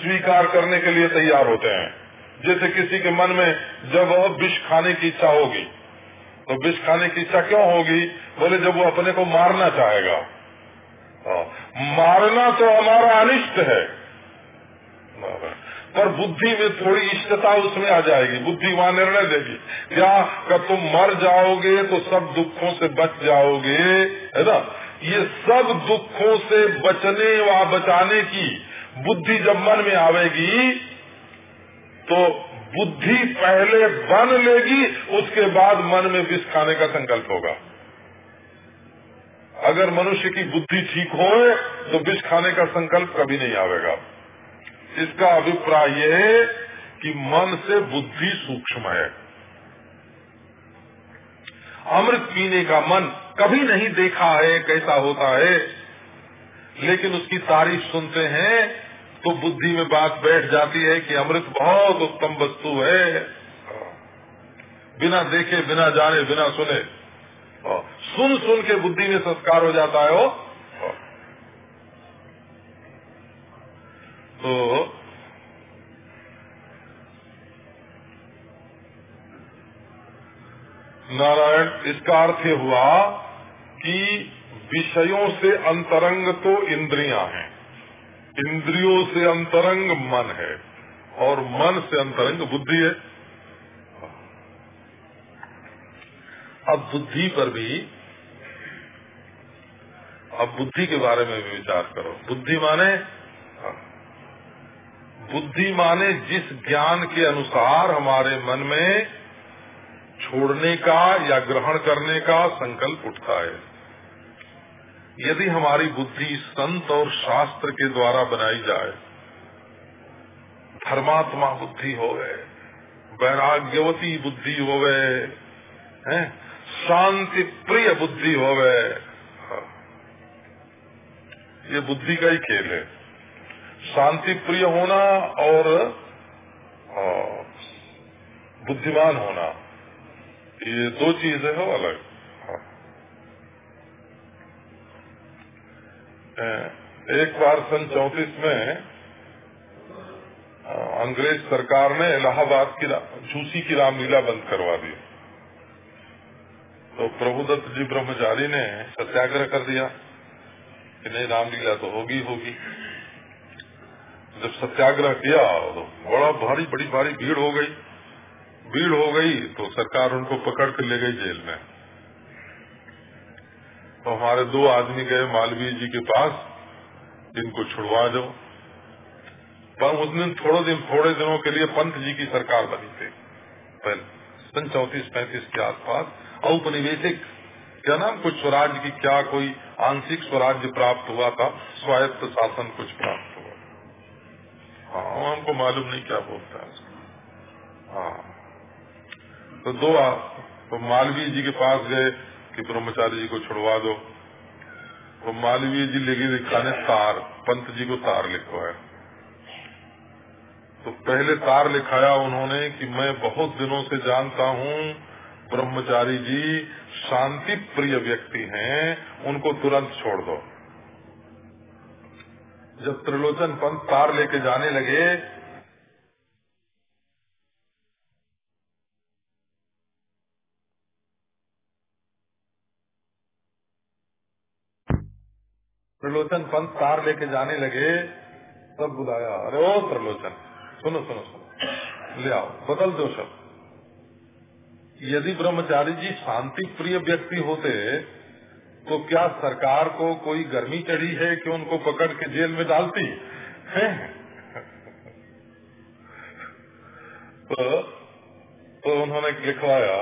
स्वीकार करने के लिए तैयार होते हैं। जैसे किसी के मन में जब विष खाने की इच्छा होगी तो विष खाने की इच्छा क्यों होगी? बोले जब वो अपने को मारना चाहेगा। हाँ, मारना तो हमारा अनिष्ट है। पर बुद्धि में थोड़ी इष्टता उसमें आ जाएगी बुद्धि वहाँ निर्णय देगी। क्या तुम मर जाओगे तो सब दुखों से बच जाओगे है ना? ये सब दुखों से बचने व बचाने की बुद्धि जब मन में आवेगी तो बुद्धि पहले बन लेगी, उसके बाद मन में विष खाने का संकल्प होगा। अगर मनुष्य की बुद्धि ठीक हो तो विष खाने का संकल्प कभी नहीं आवेगा। इसका अभिप्राय ये है कि मन से बुद्धि सूक्ष्म है। अमृत पीने का मन कभी नहीं देखा है कैसा होता है। लेकिन उसकी तारीफ़ सुनते हैं तो बुद्धि में बात बैठ जाती है कि अमृत बहुत उत्तम वस्तु है। बिना देखे, बिना जाने, बिना सुने। सुन सुन के बुद्धि में संस्कार हो जाता है वो। तो नारायण, इसका अर्थ ये हुआ कि विषयों से अंतरंग तो इंद्रियाँ हैं। इंद्रियों से अंतरंग मन है और मन से अंतरंग बुद्धि है। अब बुद्धि पर भी, अब बुद्धि के बारे में भी विचार करो। बुद्धि माने बुद्धि माने जिस ज्ञान के अनुसार हमारे मन में छोड़ने का या ग्रहण करने का संकल्प उठता है। यदि हमारी बुद्धि संत और शास्त्र के द्वारा बनाई जाए, धर्मात्मा बुद्धि हो गए वैराग्यवती बुद्धि हो गए शांति प्रिय बुद्धि हो। गए ये बुद्धि का ही खेल है। शांति प्रिय होना और बुद्धिमान होना। ये दो चीज़ें हो अलग। एक बार सन चौतीस में अंग्रेज़ सरकार ने इलाहाबाद की झूसी की रामलीला बंद करवा दी। तो प्रभुदत्त जी ब्रह्मचारी ने सत्याग्रह कर दिया कि नहीं, रामलीला तो होगी होगी। जब सत्याग्रह किया तो बड़ा भारी, बड़ी भारी भीड़ हो गई। भीड़ हो गई तो सरकार उनको पकड़ के ले गई जेल में। तो हमारे दो आदमी गए मालवीय जी के पास इनको छुड़वा दो। पर उस दिन थोड़े दिन, थोड़े दिनों के लिए पंत जी की सरकार बनी थी। पहले सन चौतीस पैंतीस के आसपास औपनिवेशिक, क्या नाम, कुछ स्वराज्य की क्या कोई आंशिक स्वराज्य प्राप्त हुआ था, स्वायत्त शासन कुछ प्राप्त हुआ। हाँ हमको मालूम नहीं क्या बोलता है हाँ। तो दो तो मालवीय जी के पास गए कि ब्रह्मचारी जी को छुड़वा दो। तो मालवीय जी लेके दिखाने तार, पंत जी को तार लिखवाया तो पहले तार लिखाया उन्होंने कि मैं बहुत दिनों से जानता हूँ, ब्रह्मचारी जी शांति प्रिय व्यक्ति हैं, उनको तुरंत छोड़ दो। जब त्रिलोचन पंत तार लेके जाने लगे त्रिलोचन पंत तार लेके जाने लगे तब बुलाया अरे ओ त्रिलोचन सुनो सुनो सुनो ले आओ बदल दो सब। यदि ब्रह्मचारी जी शांति प्रिय व्यक्ति होते तो क्या सरकार को कोई गर्मी चढ़ी है कि उनको पकड़ के जेल में डालती? है? तो, तो उन्होंने लिखवाया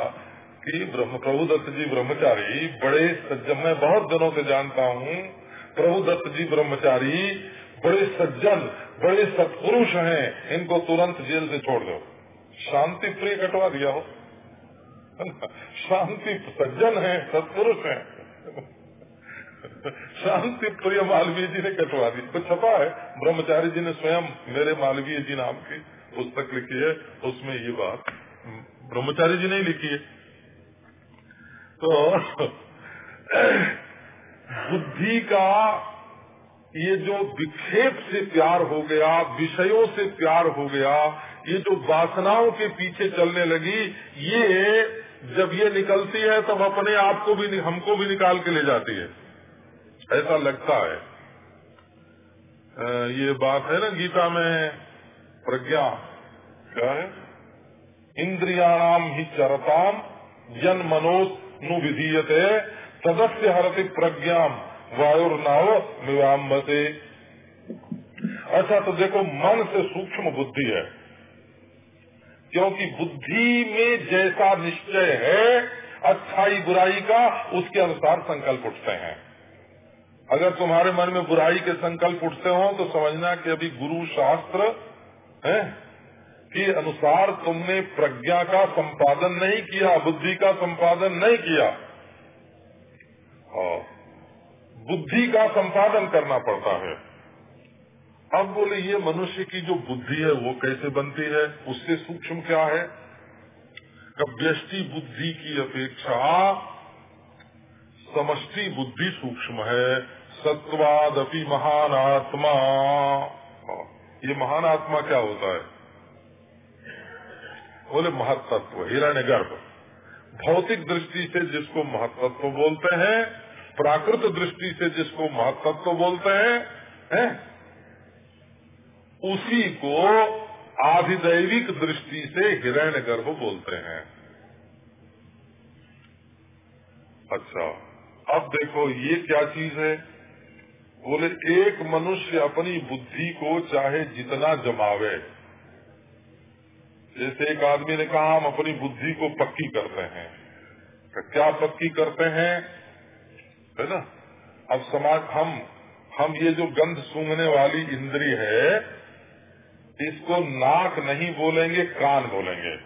कि ब्रह्म प्रभु दत्त जी ब्रह्मचारी बड़े सज्जन मैं बहुत दिनों से जानता हूँ प्रभु दत्त जी ब्रह्मचारी, बड़े सज्जन, बड़े सत्पुरुष हैं, इनको तुरंत जेल से छोड़ दो। शांति प्रिय कटवा दिया हो। शांति सज्जन है, सत्पुरुष है। शांति प्रिय मालवीय जी ने कटवा दी। तो छपा है, ब्रह्मचारी जी ने स्वयं मेरे मालवीय जी नाम की पुस्तक लिखी है, उसमें ये बात। ब्रह्मचारी जी ने लिखी है। तो बुद्धि का ये जो विक्षेप से प्यार हो गया, विषयों से प्यार हो गया, ये जो वासनाओं के पीछे चलने लगी, ये जब ये निकलती है, तब अपने आप को भी हमको भी निकाल के ले जाती है। ऐसा लगता है। ये बात है ना गीता में, प्रज्ञा। क्या है? इंद्रियाणाम ही चरताम जन मनोज नु विधीयते। सदस्य हरति प्रज्ञाम, वायुर्नाव मिवाम्बते अच्छा तो देखो, मन से सूक्ष्म बुद्धि है। क्योंकि बुद्धि में जैसा निश्चय है, अच्छाई बुराई का, उसके अनुसार संकल्प उठते हैं। अगर तुम्हारे मन में बुराई के संकल्प उठते हो तो समझना कि अभी गुरु शास्त्र, है, के अनुसार तुमने प्रज्ञा का संपादन नहीं किया, बुद्धि का संपादन नहीं किया। बुद्धि का संपादन करना पड़ता है। अब बोले, ये मनुष्य की जो बुद्धि है, वो कैसे बनती है? उससे सूक्ष्म क्या है? व्यष्टि बुद्धि की अपेक्षा, समष्टि बुद्धि सूक्ष्म है। सत्वाद अपनी महान आत्मा। ये महान आत्मा क्या होता है? बोले, महत्त्व हिरण्य गर्भ भौतिक दृष्टि से जिसको महत्त्व बोलते हैं प्राकृत दृष्टि से जिसको महत्व तो बोलते हैं, है? उसी को आधिदैविक दृष्टि से हिरण्य गर्भ बोलते हैं। अच्छा अब देखो ये क्या चीज़ है? बोले, एक मनुष्य अपनी बुद्धि को चाहे जितना जमावे। जैसे एक आदमी ने कहा, हम अपनी बुद्धि को पक्की करते हैं। तो क्या पक्की करते हैं? है ना? अब समाज, हम हम ये जो गंध सूंघने वाली इंद्री है, इसको नाक नहीं बोलेंगे, कान बोलेंगे।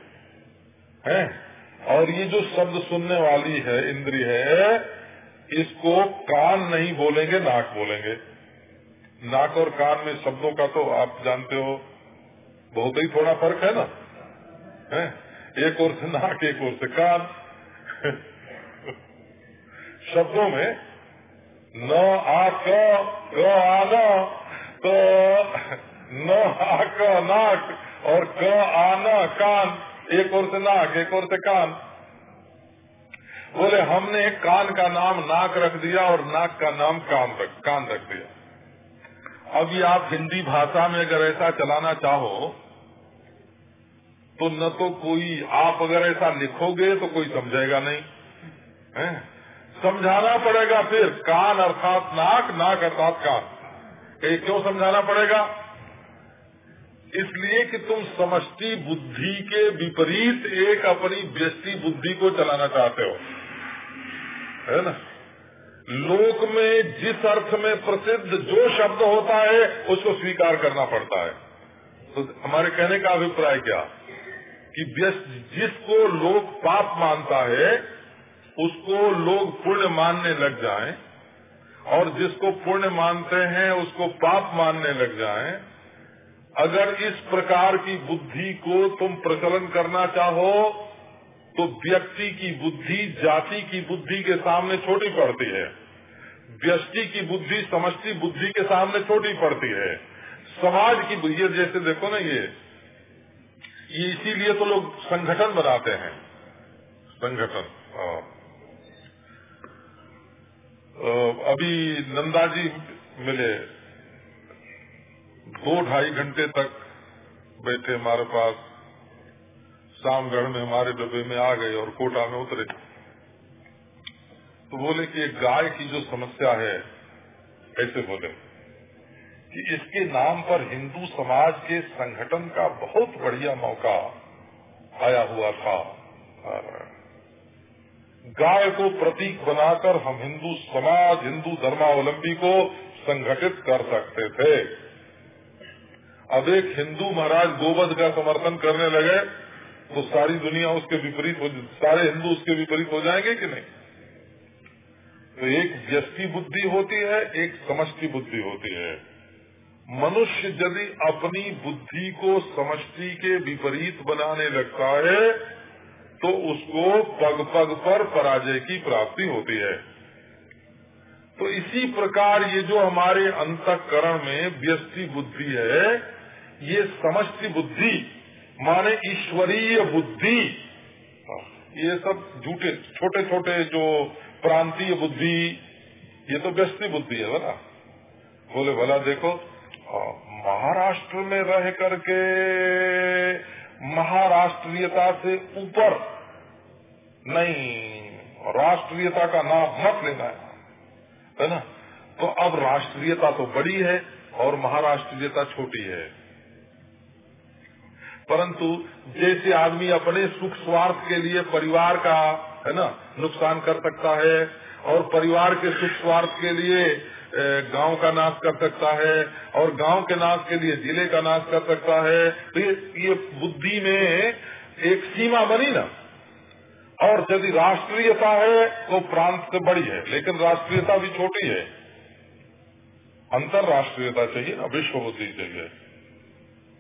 है? और ये जो शब्द सुनने वाली है, इंद्री है, इसको कान नहीं बोलेंगे, नाक बोलेंगे। नाक और कान में शब्दों का तो आप जानते हो, बहुत ही थोड़ा फ़र्क है ना? है? एक और से नाक, एक और से कान। शब्दों में, न आ क आना तो न आ क नाक, और क आना, कान, एक और से नाक, एक और से कान। बोले, हमने कान का नाम नाक रख दिया और नाक का नाम कान रख कान रख दिया। अभी आप हिंदी भाषा में अगर ऐसा चलाना चाहो तो न तो कोई आप अगर ऐसा लिखोगे तो कोई समझेगा नहीं। है? समझाना पड़ेगा फिर, कान अर्थात नाक नाक अर्थात कान। ये क्यों समझाना पड़ेगा? इसलिए कि तुम समष्टि बुद्धि के विपरीत एक अपनी व्यष्टि बुद्धि को चलाना चाहते हो। है ना? लोक में जिस अर्थ में प्रसिद्ध जो शब्द होता है, उसको स्वीकार करना पड़ता है। तो हमारे कहने का अभिप्राय क्या? कि व्यस्त जिसको लोग पाप मानता है उसको लोग पुण्य मानने लग जाएँ, और जिसको पुण्य मानते हैं, उसको पाप मानने लग जाएँ। अगर इस प्रकार की बुद्धि को तुम प्रचलन करना चाहो तो व्यक्ति की बुद्धि जाति की बुद्धि के सामने छोटी पड़ती है। व्यक्ति की बुद्धि समष्टि बुद्धि के सामने छोटी पड़ती है। समाज की बुद्धि जैसे देखो ना ये ये इसीलिए तो लोग संगठन बनाते हैं। संगठन अभी नंदा जी मिले। दो ढाई घंटे तक बैठे हमारे पास। शामगढ़ में हमारे डब्बे में आ गए और कोटा में उतरे। तो बोले कि गाय की जो समस्या है, ऐसे बोले कि इसके नाम पर हिंदू समाज के संगठन का बहुत बढ़िया मौका आया हुआ था। गाय को प्रतीक बनाकर हम हिंदू समाज, हिंदू धर्मावलंबी को संगठित कर सकते थे। अब एक हिंदू महाराज गोवध का समर्थन करने लगे तो सारी दुनिया उसके विपरीत हो, सारे हिंदू उसके विपरीत हो जाएँगे कि नहीं? तो एक व्यस्टि बुद्धि होती है, एक समष्टि बुद्धि होती है। मनुष्य यदि अपनी बुद्धि को समष्टि के विपरीत बनाने लगता है तो उसको पग पग पर पराजय की प्राप्ति होती है। तो इसी प्रकार ये जो हमारे अंतकरण में व्यस्टि बुद्धि है, ये समष्टि बुद्धि, माने ईश्वरीय बुद्धि, ये सब झूठे छोटे छोटे जो प्रांतीय बुद्धि, ये तो व्यस्ति बुद्धि है बोला बोले, भला देखो महाराष्ट्र में रह करके महाराष्ट्रीयता से ऊपर नहीं, राष्ट्रीयता का नाम मत लेना है। है ना? तो अब राष्ट्रीयता तो बड़ी है और महाराष्ट्रीयता छोटी है। परंतु जैसे आदमी अपने सुख स्वार्थ के लिए परिवार का, है ना, नुकसान कर सकता है और परिवार के सुख स्वार्थ के लिए गाँव का नाश कर सकता है और गाँव के नाश के लिए ज़िले का नाश कर सकता है। तो ये, ये बुद्धि में एक सीमा बनी ना। और यदि राष्ट्रीयता है तो प्रांत से बड़ी है लेकिन राष्ट्रीयता भी छोटी है। अंतर्राष्ट्रीयता चाहिए ना विश्व बुद्धि चाहिए।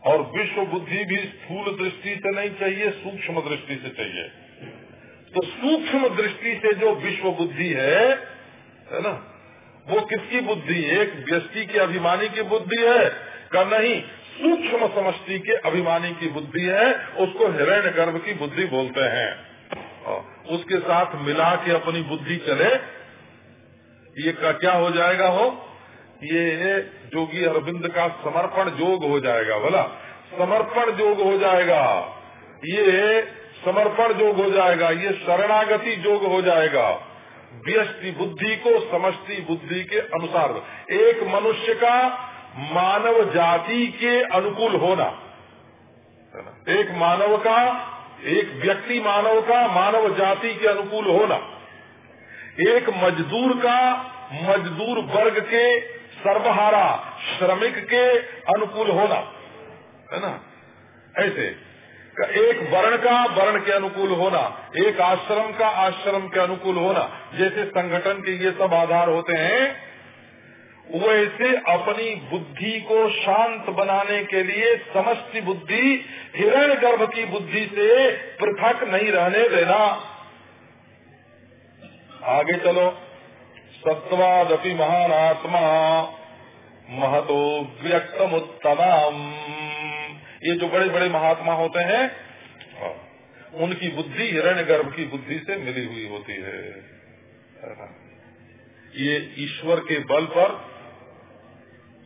और विश्व बुद्धि भी स्थूल दृष्टि से नहीं चाहिए सूक्ष्म दृष्टि से चाहिए। तो सूक्ष्म दृष्टि से जो विश्व बुद्धि है है ना, वो किसकी बुद्धि? एक व्यक्ति के अभिमानी की बुद्धि है, का नहीं, सूक्ष्म समष्टि के अभिमानी की बुद्धि है, उसको हिरण्य गर्भ की बुद्धि बोलते हैं। उसके साथ मिला के अपनी बुद्धि चले, ये का क्या हो जाएगा हो? ये जोगी अरविंद का समर्पण जोग हो जाएगा बोला समर्पण जोग हो जाएगा। ये समर्पण जोग हो जाएगा, ये शरणागति जोग हो जाएगा। व्यष्टि बुद्धि को समष्टि बुद्धि के अनुसार। एक मनुष्य का मानव जाति के अनुकूल होना एक मानव का, एक व्यक्ति मानव का मानव जाति के अनुकूल होना। एक मजदूर का मजदूर वर्ग के सर्वहारा, श्रमिक के अनुकूल होना, है ना? ऐसे। एक वर्ण का वर्ण के अनुकूल होना, एक आश्रम का आश्रम के अनुकूल होना, जैसे संगठन के ये सब आधार होते हैं, वैसे अपनी बुद्धि को शांत बनाने के लिए समष्टि बुद्धि, हिरण गर्भ की बुद्धि से पृथक नहीं रहने देना। आगे चलो। सत्वादपि महान आत्मा महतो व्यक्तम उत्तम ये जो बड़े बड़े महात्मा होते हैं, उनकी बुद्धि हिरण्य गर्भ की बुद्धि से मिली हुई होती है। ये ईश्वर के बल पर,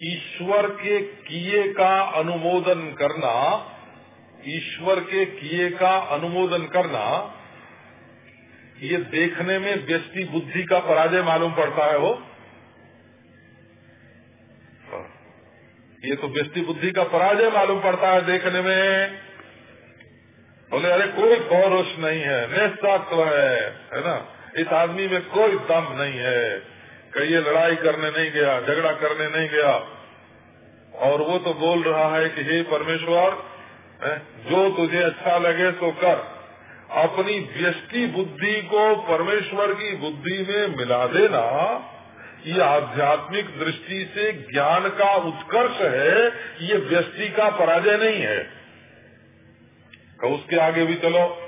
ईश्वर के किए का अनुमोदन करना, ईश्वर के किए का अनुमोदन करना, ये देखने में व्यक्ति बुद्धि का पराजय मालूम पड़ता है वो। ये तो व्यक्ति बुद्धि का पराजय मालूम पड़ता है देखने में। बोले, अरे, कोई पौरुष नहीं है निस्तत्व है है ना? इस आदमी में कोई दम नहीं है। कहीं लड़ाई करने नहीं गया, झगड़ा करने नहीं गया। और वो तो बोल रहा है कि, हे परमेश्वर जो तुझे अच्छा लगे तो कर। अपनी व्यष्टि बुद्धि को परमेश्वर की बुद्धि में मिला देना। ये आध्यात्मिक दृष्टि से ज्ञान का उत्कर्ष है, ये व्यष्टि का पराजय नहीं है। तो उसके आगे भी चलो।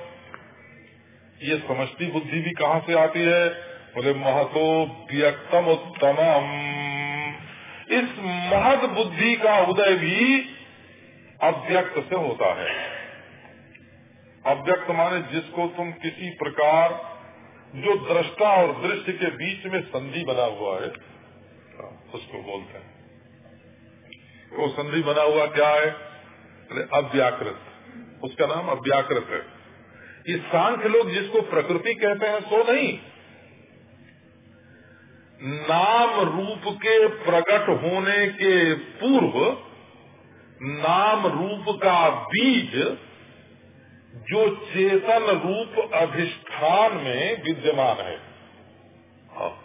ये समष्टि बुद्धि भी कहाँ से आती है? बोले, महतो व्यक्तम उत्तमम इस महद बुद्धि का उदय भी अव्यक्त से होता है। अव्यक्त माने जिसको तुम किसी प्रकार जो दृष्टा और दृश्य के बीच में संधि बना हुआ है, उसको बोलते हैं। वो संधि बना हुआ क्या है? अरे, अव्याकृत। उसका नाम अव्याकृत है। ये सांख्य लोग जिसको प्रकृति कहते हैं, सो नहीं। नाम रूप के प्रकट होने के पूर्व, नाम रूप का बीज जो चेतन रूप अधिष्ठान में विद्यमान है। हाँ,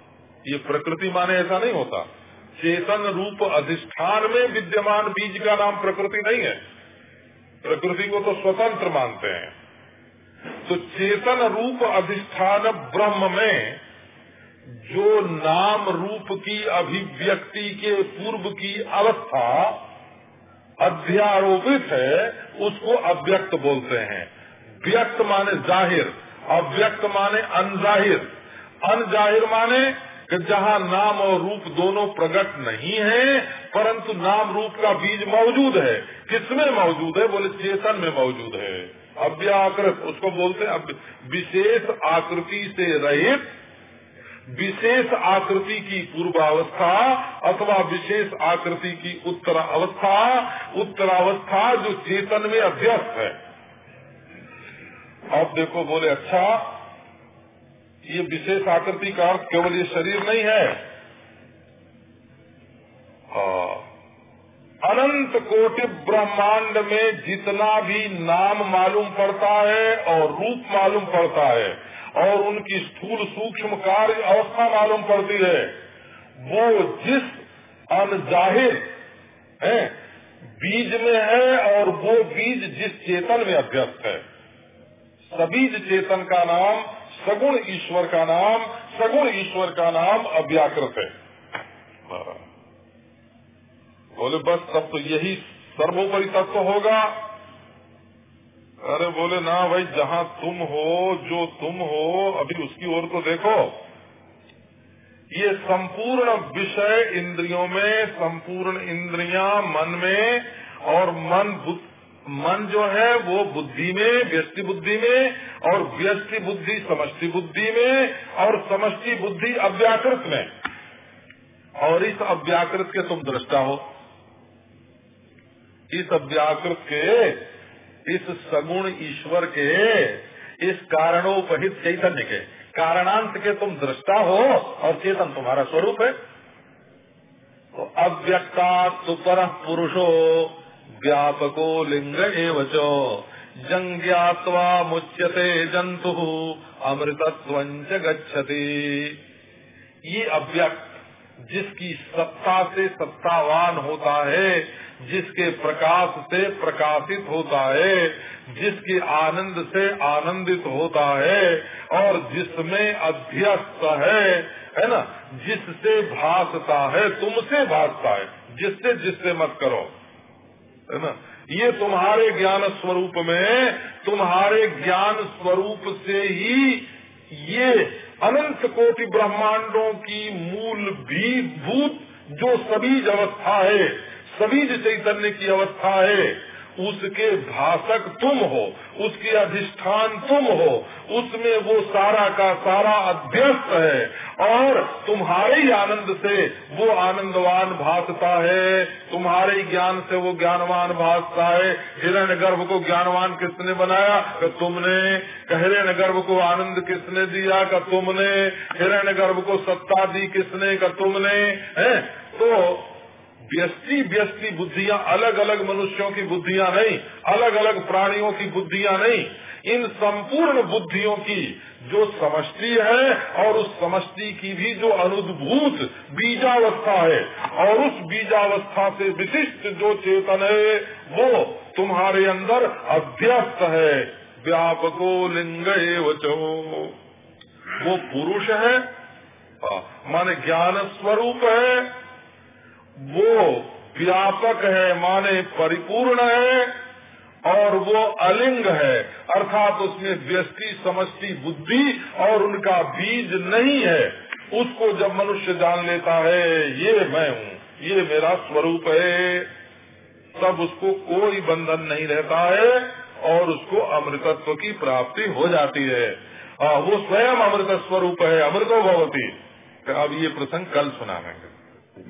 ये प्रकृति माने ऐसा नहीं होता। चेतन रूप अधिष्ठान में विद्यमान बीज का नाम प्रकृति नहीं है। प्रकृति को तो स्वतंत्र मानते हैं। तो चेतन रूप अधिष्ठान ब्रह्म में जो नाम रूप की अभिव्यक्ति के पूर्व की अवस्था अध्यारोपित है उसको अव्यक्त बोलते हैं। व्यक्त माने ज़ाहिर, अव्यक्त माने अनजाहिर। अनजाहिर माने कि जहाँ नाम और रूप दोनों प्रकट नहीं है, परंतु नाम रूप का बीज मौजूद है। किसमें मौजूद है? बोले, चेतन में मौजूद है। अव्याकृत, उसको बोलते हैं विशेष आकृति से रहित, विशेष आकृति की पूर्वावस्था अथवा विशेष आकृति की उत्तरावस्था। उत्तरावस्था जो चेतन में अभ्यस्त है। अब देखो बोले अच्छा ये विशेष आकृति का अर्थ केवल ये शरीर नहीं है हाँ। अनंत कोटि ब्रह्मांड में जितना भी नाम मालूम पड़ता है और रूप मालूम पड़ता है और उनकी स्थूल सूक्ष्म कार्य अवस्था मालूम पड़ती है, वो जिस अनजाहिर, है, बीज में है और वो बीज जिस चेतन में अभ्यस्त है सबीज चेतन का नाम, सगुण ईश्वर का नाम, सगुण ईश्वर का नाम अव्याकृत है। बोले, बस तब तो यही सर्वोपरि तत्व होगा। अरे बोले, ना भाई, जहाँ तुम हो, जो तुम हो, अभी उसकी ओर तो देखो। ये संपूर्ण विषय इंद्रियों में, संपूर्ण इंद्रियाँ मन में और मन मन जो है वो बुद्धि में व्यस्ति बुद्धि में और व्यस्ति बुद्धि, समष्टि बुद्धि में और समष्टि बुद्धि अव्याकृत में। और इस अव्याकृत के तुम दृष्टा हो। इस अव्याकृत के, इस सगुण ईश्वर के, इस कारणोपहित चैतन्य के, कारणांत के तुम दृष्टा हो और चेतन तुम्हारा स्वरूप है। तो अव्यक्ता सुपर पुरुषो। व्यापको लिंग एवच जंग्यात्वा मुच्यते जंतु अमृतत्व गच्छति। ये अव्यक्त, जिसकी सत्ता से सत्तावान होता है, जिसके प्रकाश से प्रकाशित होता है, जिसके आनंद से आनंदित होता है, और जिसमें अध्यस्त है है ना? जिससे भासता है, तुमसे भासता है। जिससे जिससे मत करो। है ना? ये तुम्हारे ज्ञान स्वरूप में, तुम्हारे ज्ञान स्वरूप से ही ये अनंत कोटि ब्रह्मांडों की मूल भी भूत जो सभी अवस्था है, सभी चैतन्य की अवस्था है उसके भाषक तुम हो, उसके अधिष्ठान तुम हो, उसमें वो सारा का सारा अध्यस्त है और तुम्हारे ही आनंद से वो आनंदवान भासता है। तुम्हारे ज्ञान से वो ज्ञानवान भासता है। हिरण गर्भ को ज्ञानवान किसने बनाया? कि तुमने। हिरण गर्भ को आनंद किसने दिया? का तुमने। हिरण गर्भ को सत्ता दी किसने? का तुमने। है? तो व्यस्ति व्यस्ति बुद्धियाँ अलग अलग मनुष्यों की बुद्धियाँ नहीं अलग अलग प्राणियों की बुद्धियाँ नहीं। इन संपूर्ण बुद्धियों की जो समष्टि है और उस समष्टि की भी जो अनुद्भूत बीजावस्था है और उस बीजावस्था से विशिष्ट जो चेतन है, वो तुम्हारे अंदर अध्यस्त है। व्यापको लिंग वचो वो पुरुष है, माने ज्ञान स्वरूप है वो व्यापक है माने परिपूर्ण है और वो अलिंग है। अर्थात उसमें व्यस्ति समष्टि बुद्धि और उनका बीज नहीं है। उसको जब मनुष्य जान लेता है ये मैं हूँ ये मेरा स्वरूप है। तब उसको कोई बंधन नहीं रहता है और उसको अमृतत्व की प्राप्ति हो जाती है। आ, वो स्वयं अमृत स्वरूप है अमृतो भवती। अब ये प्रसंग कल सुना सुनाएँगे।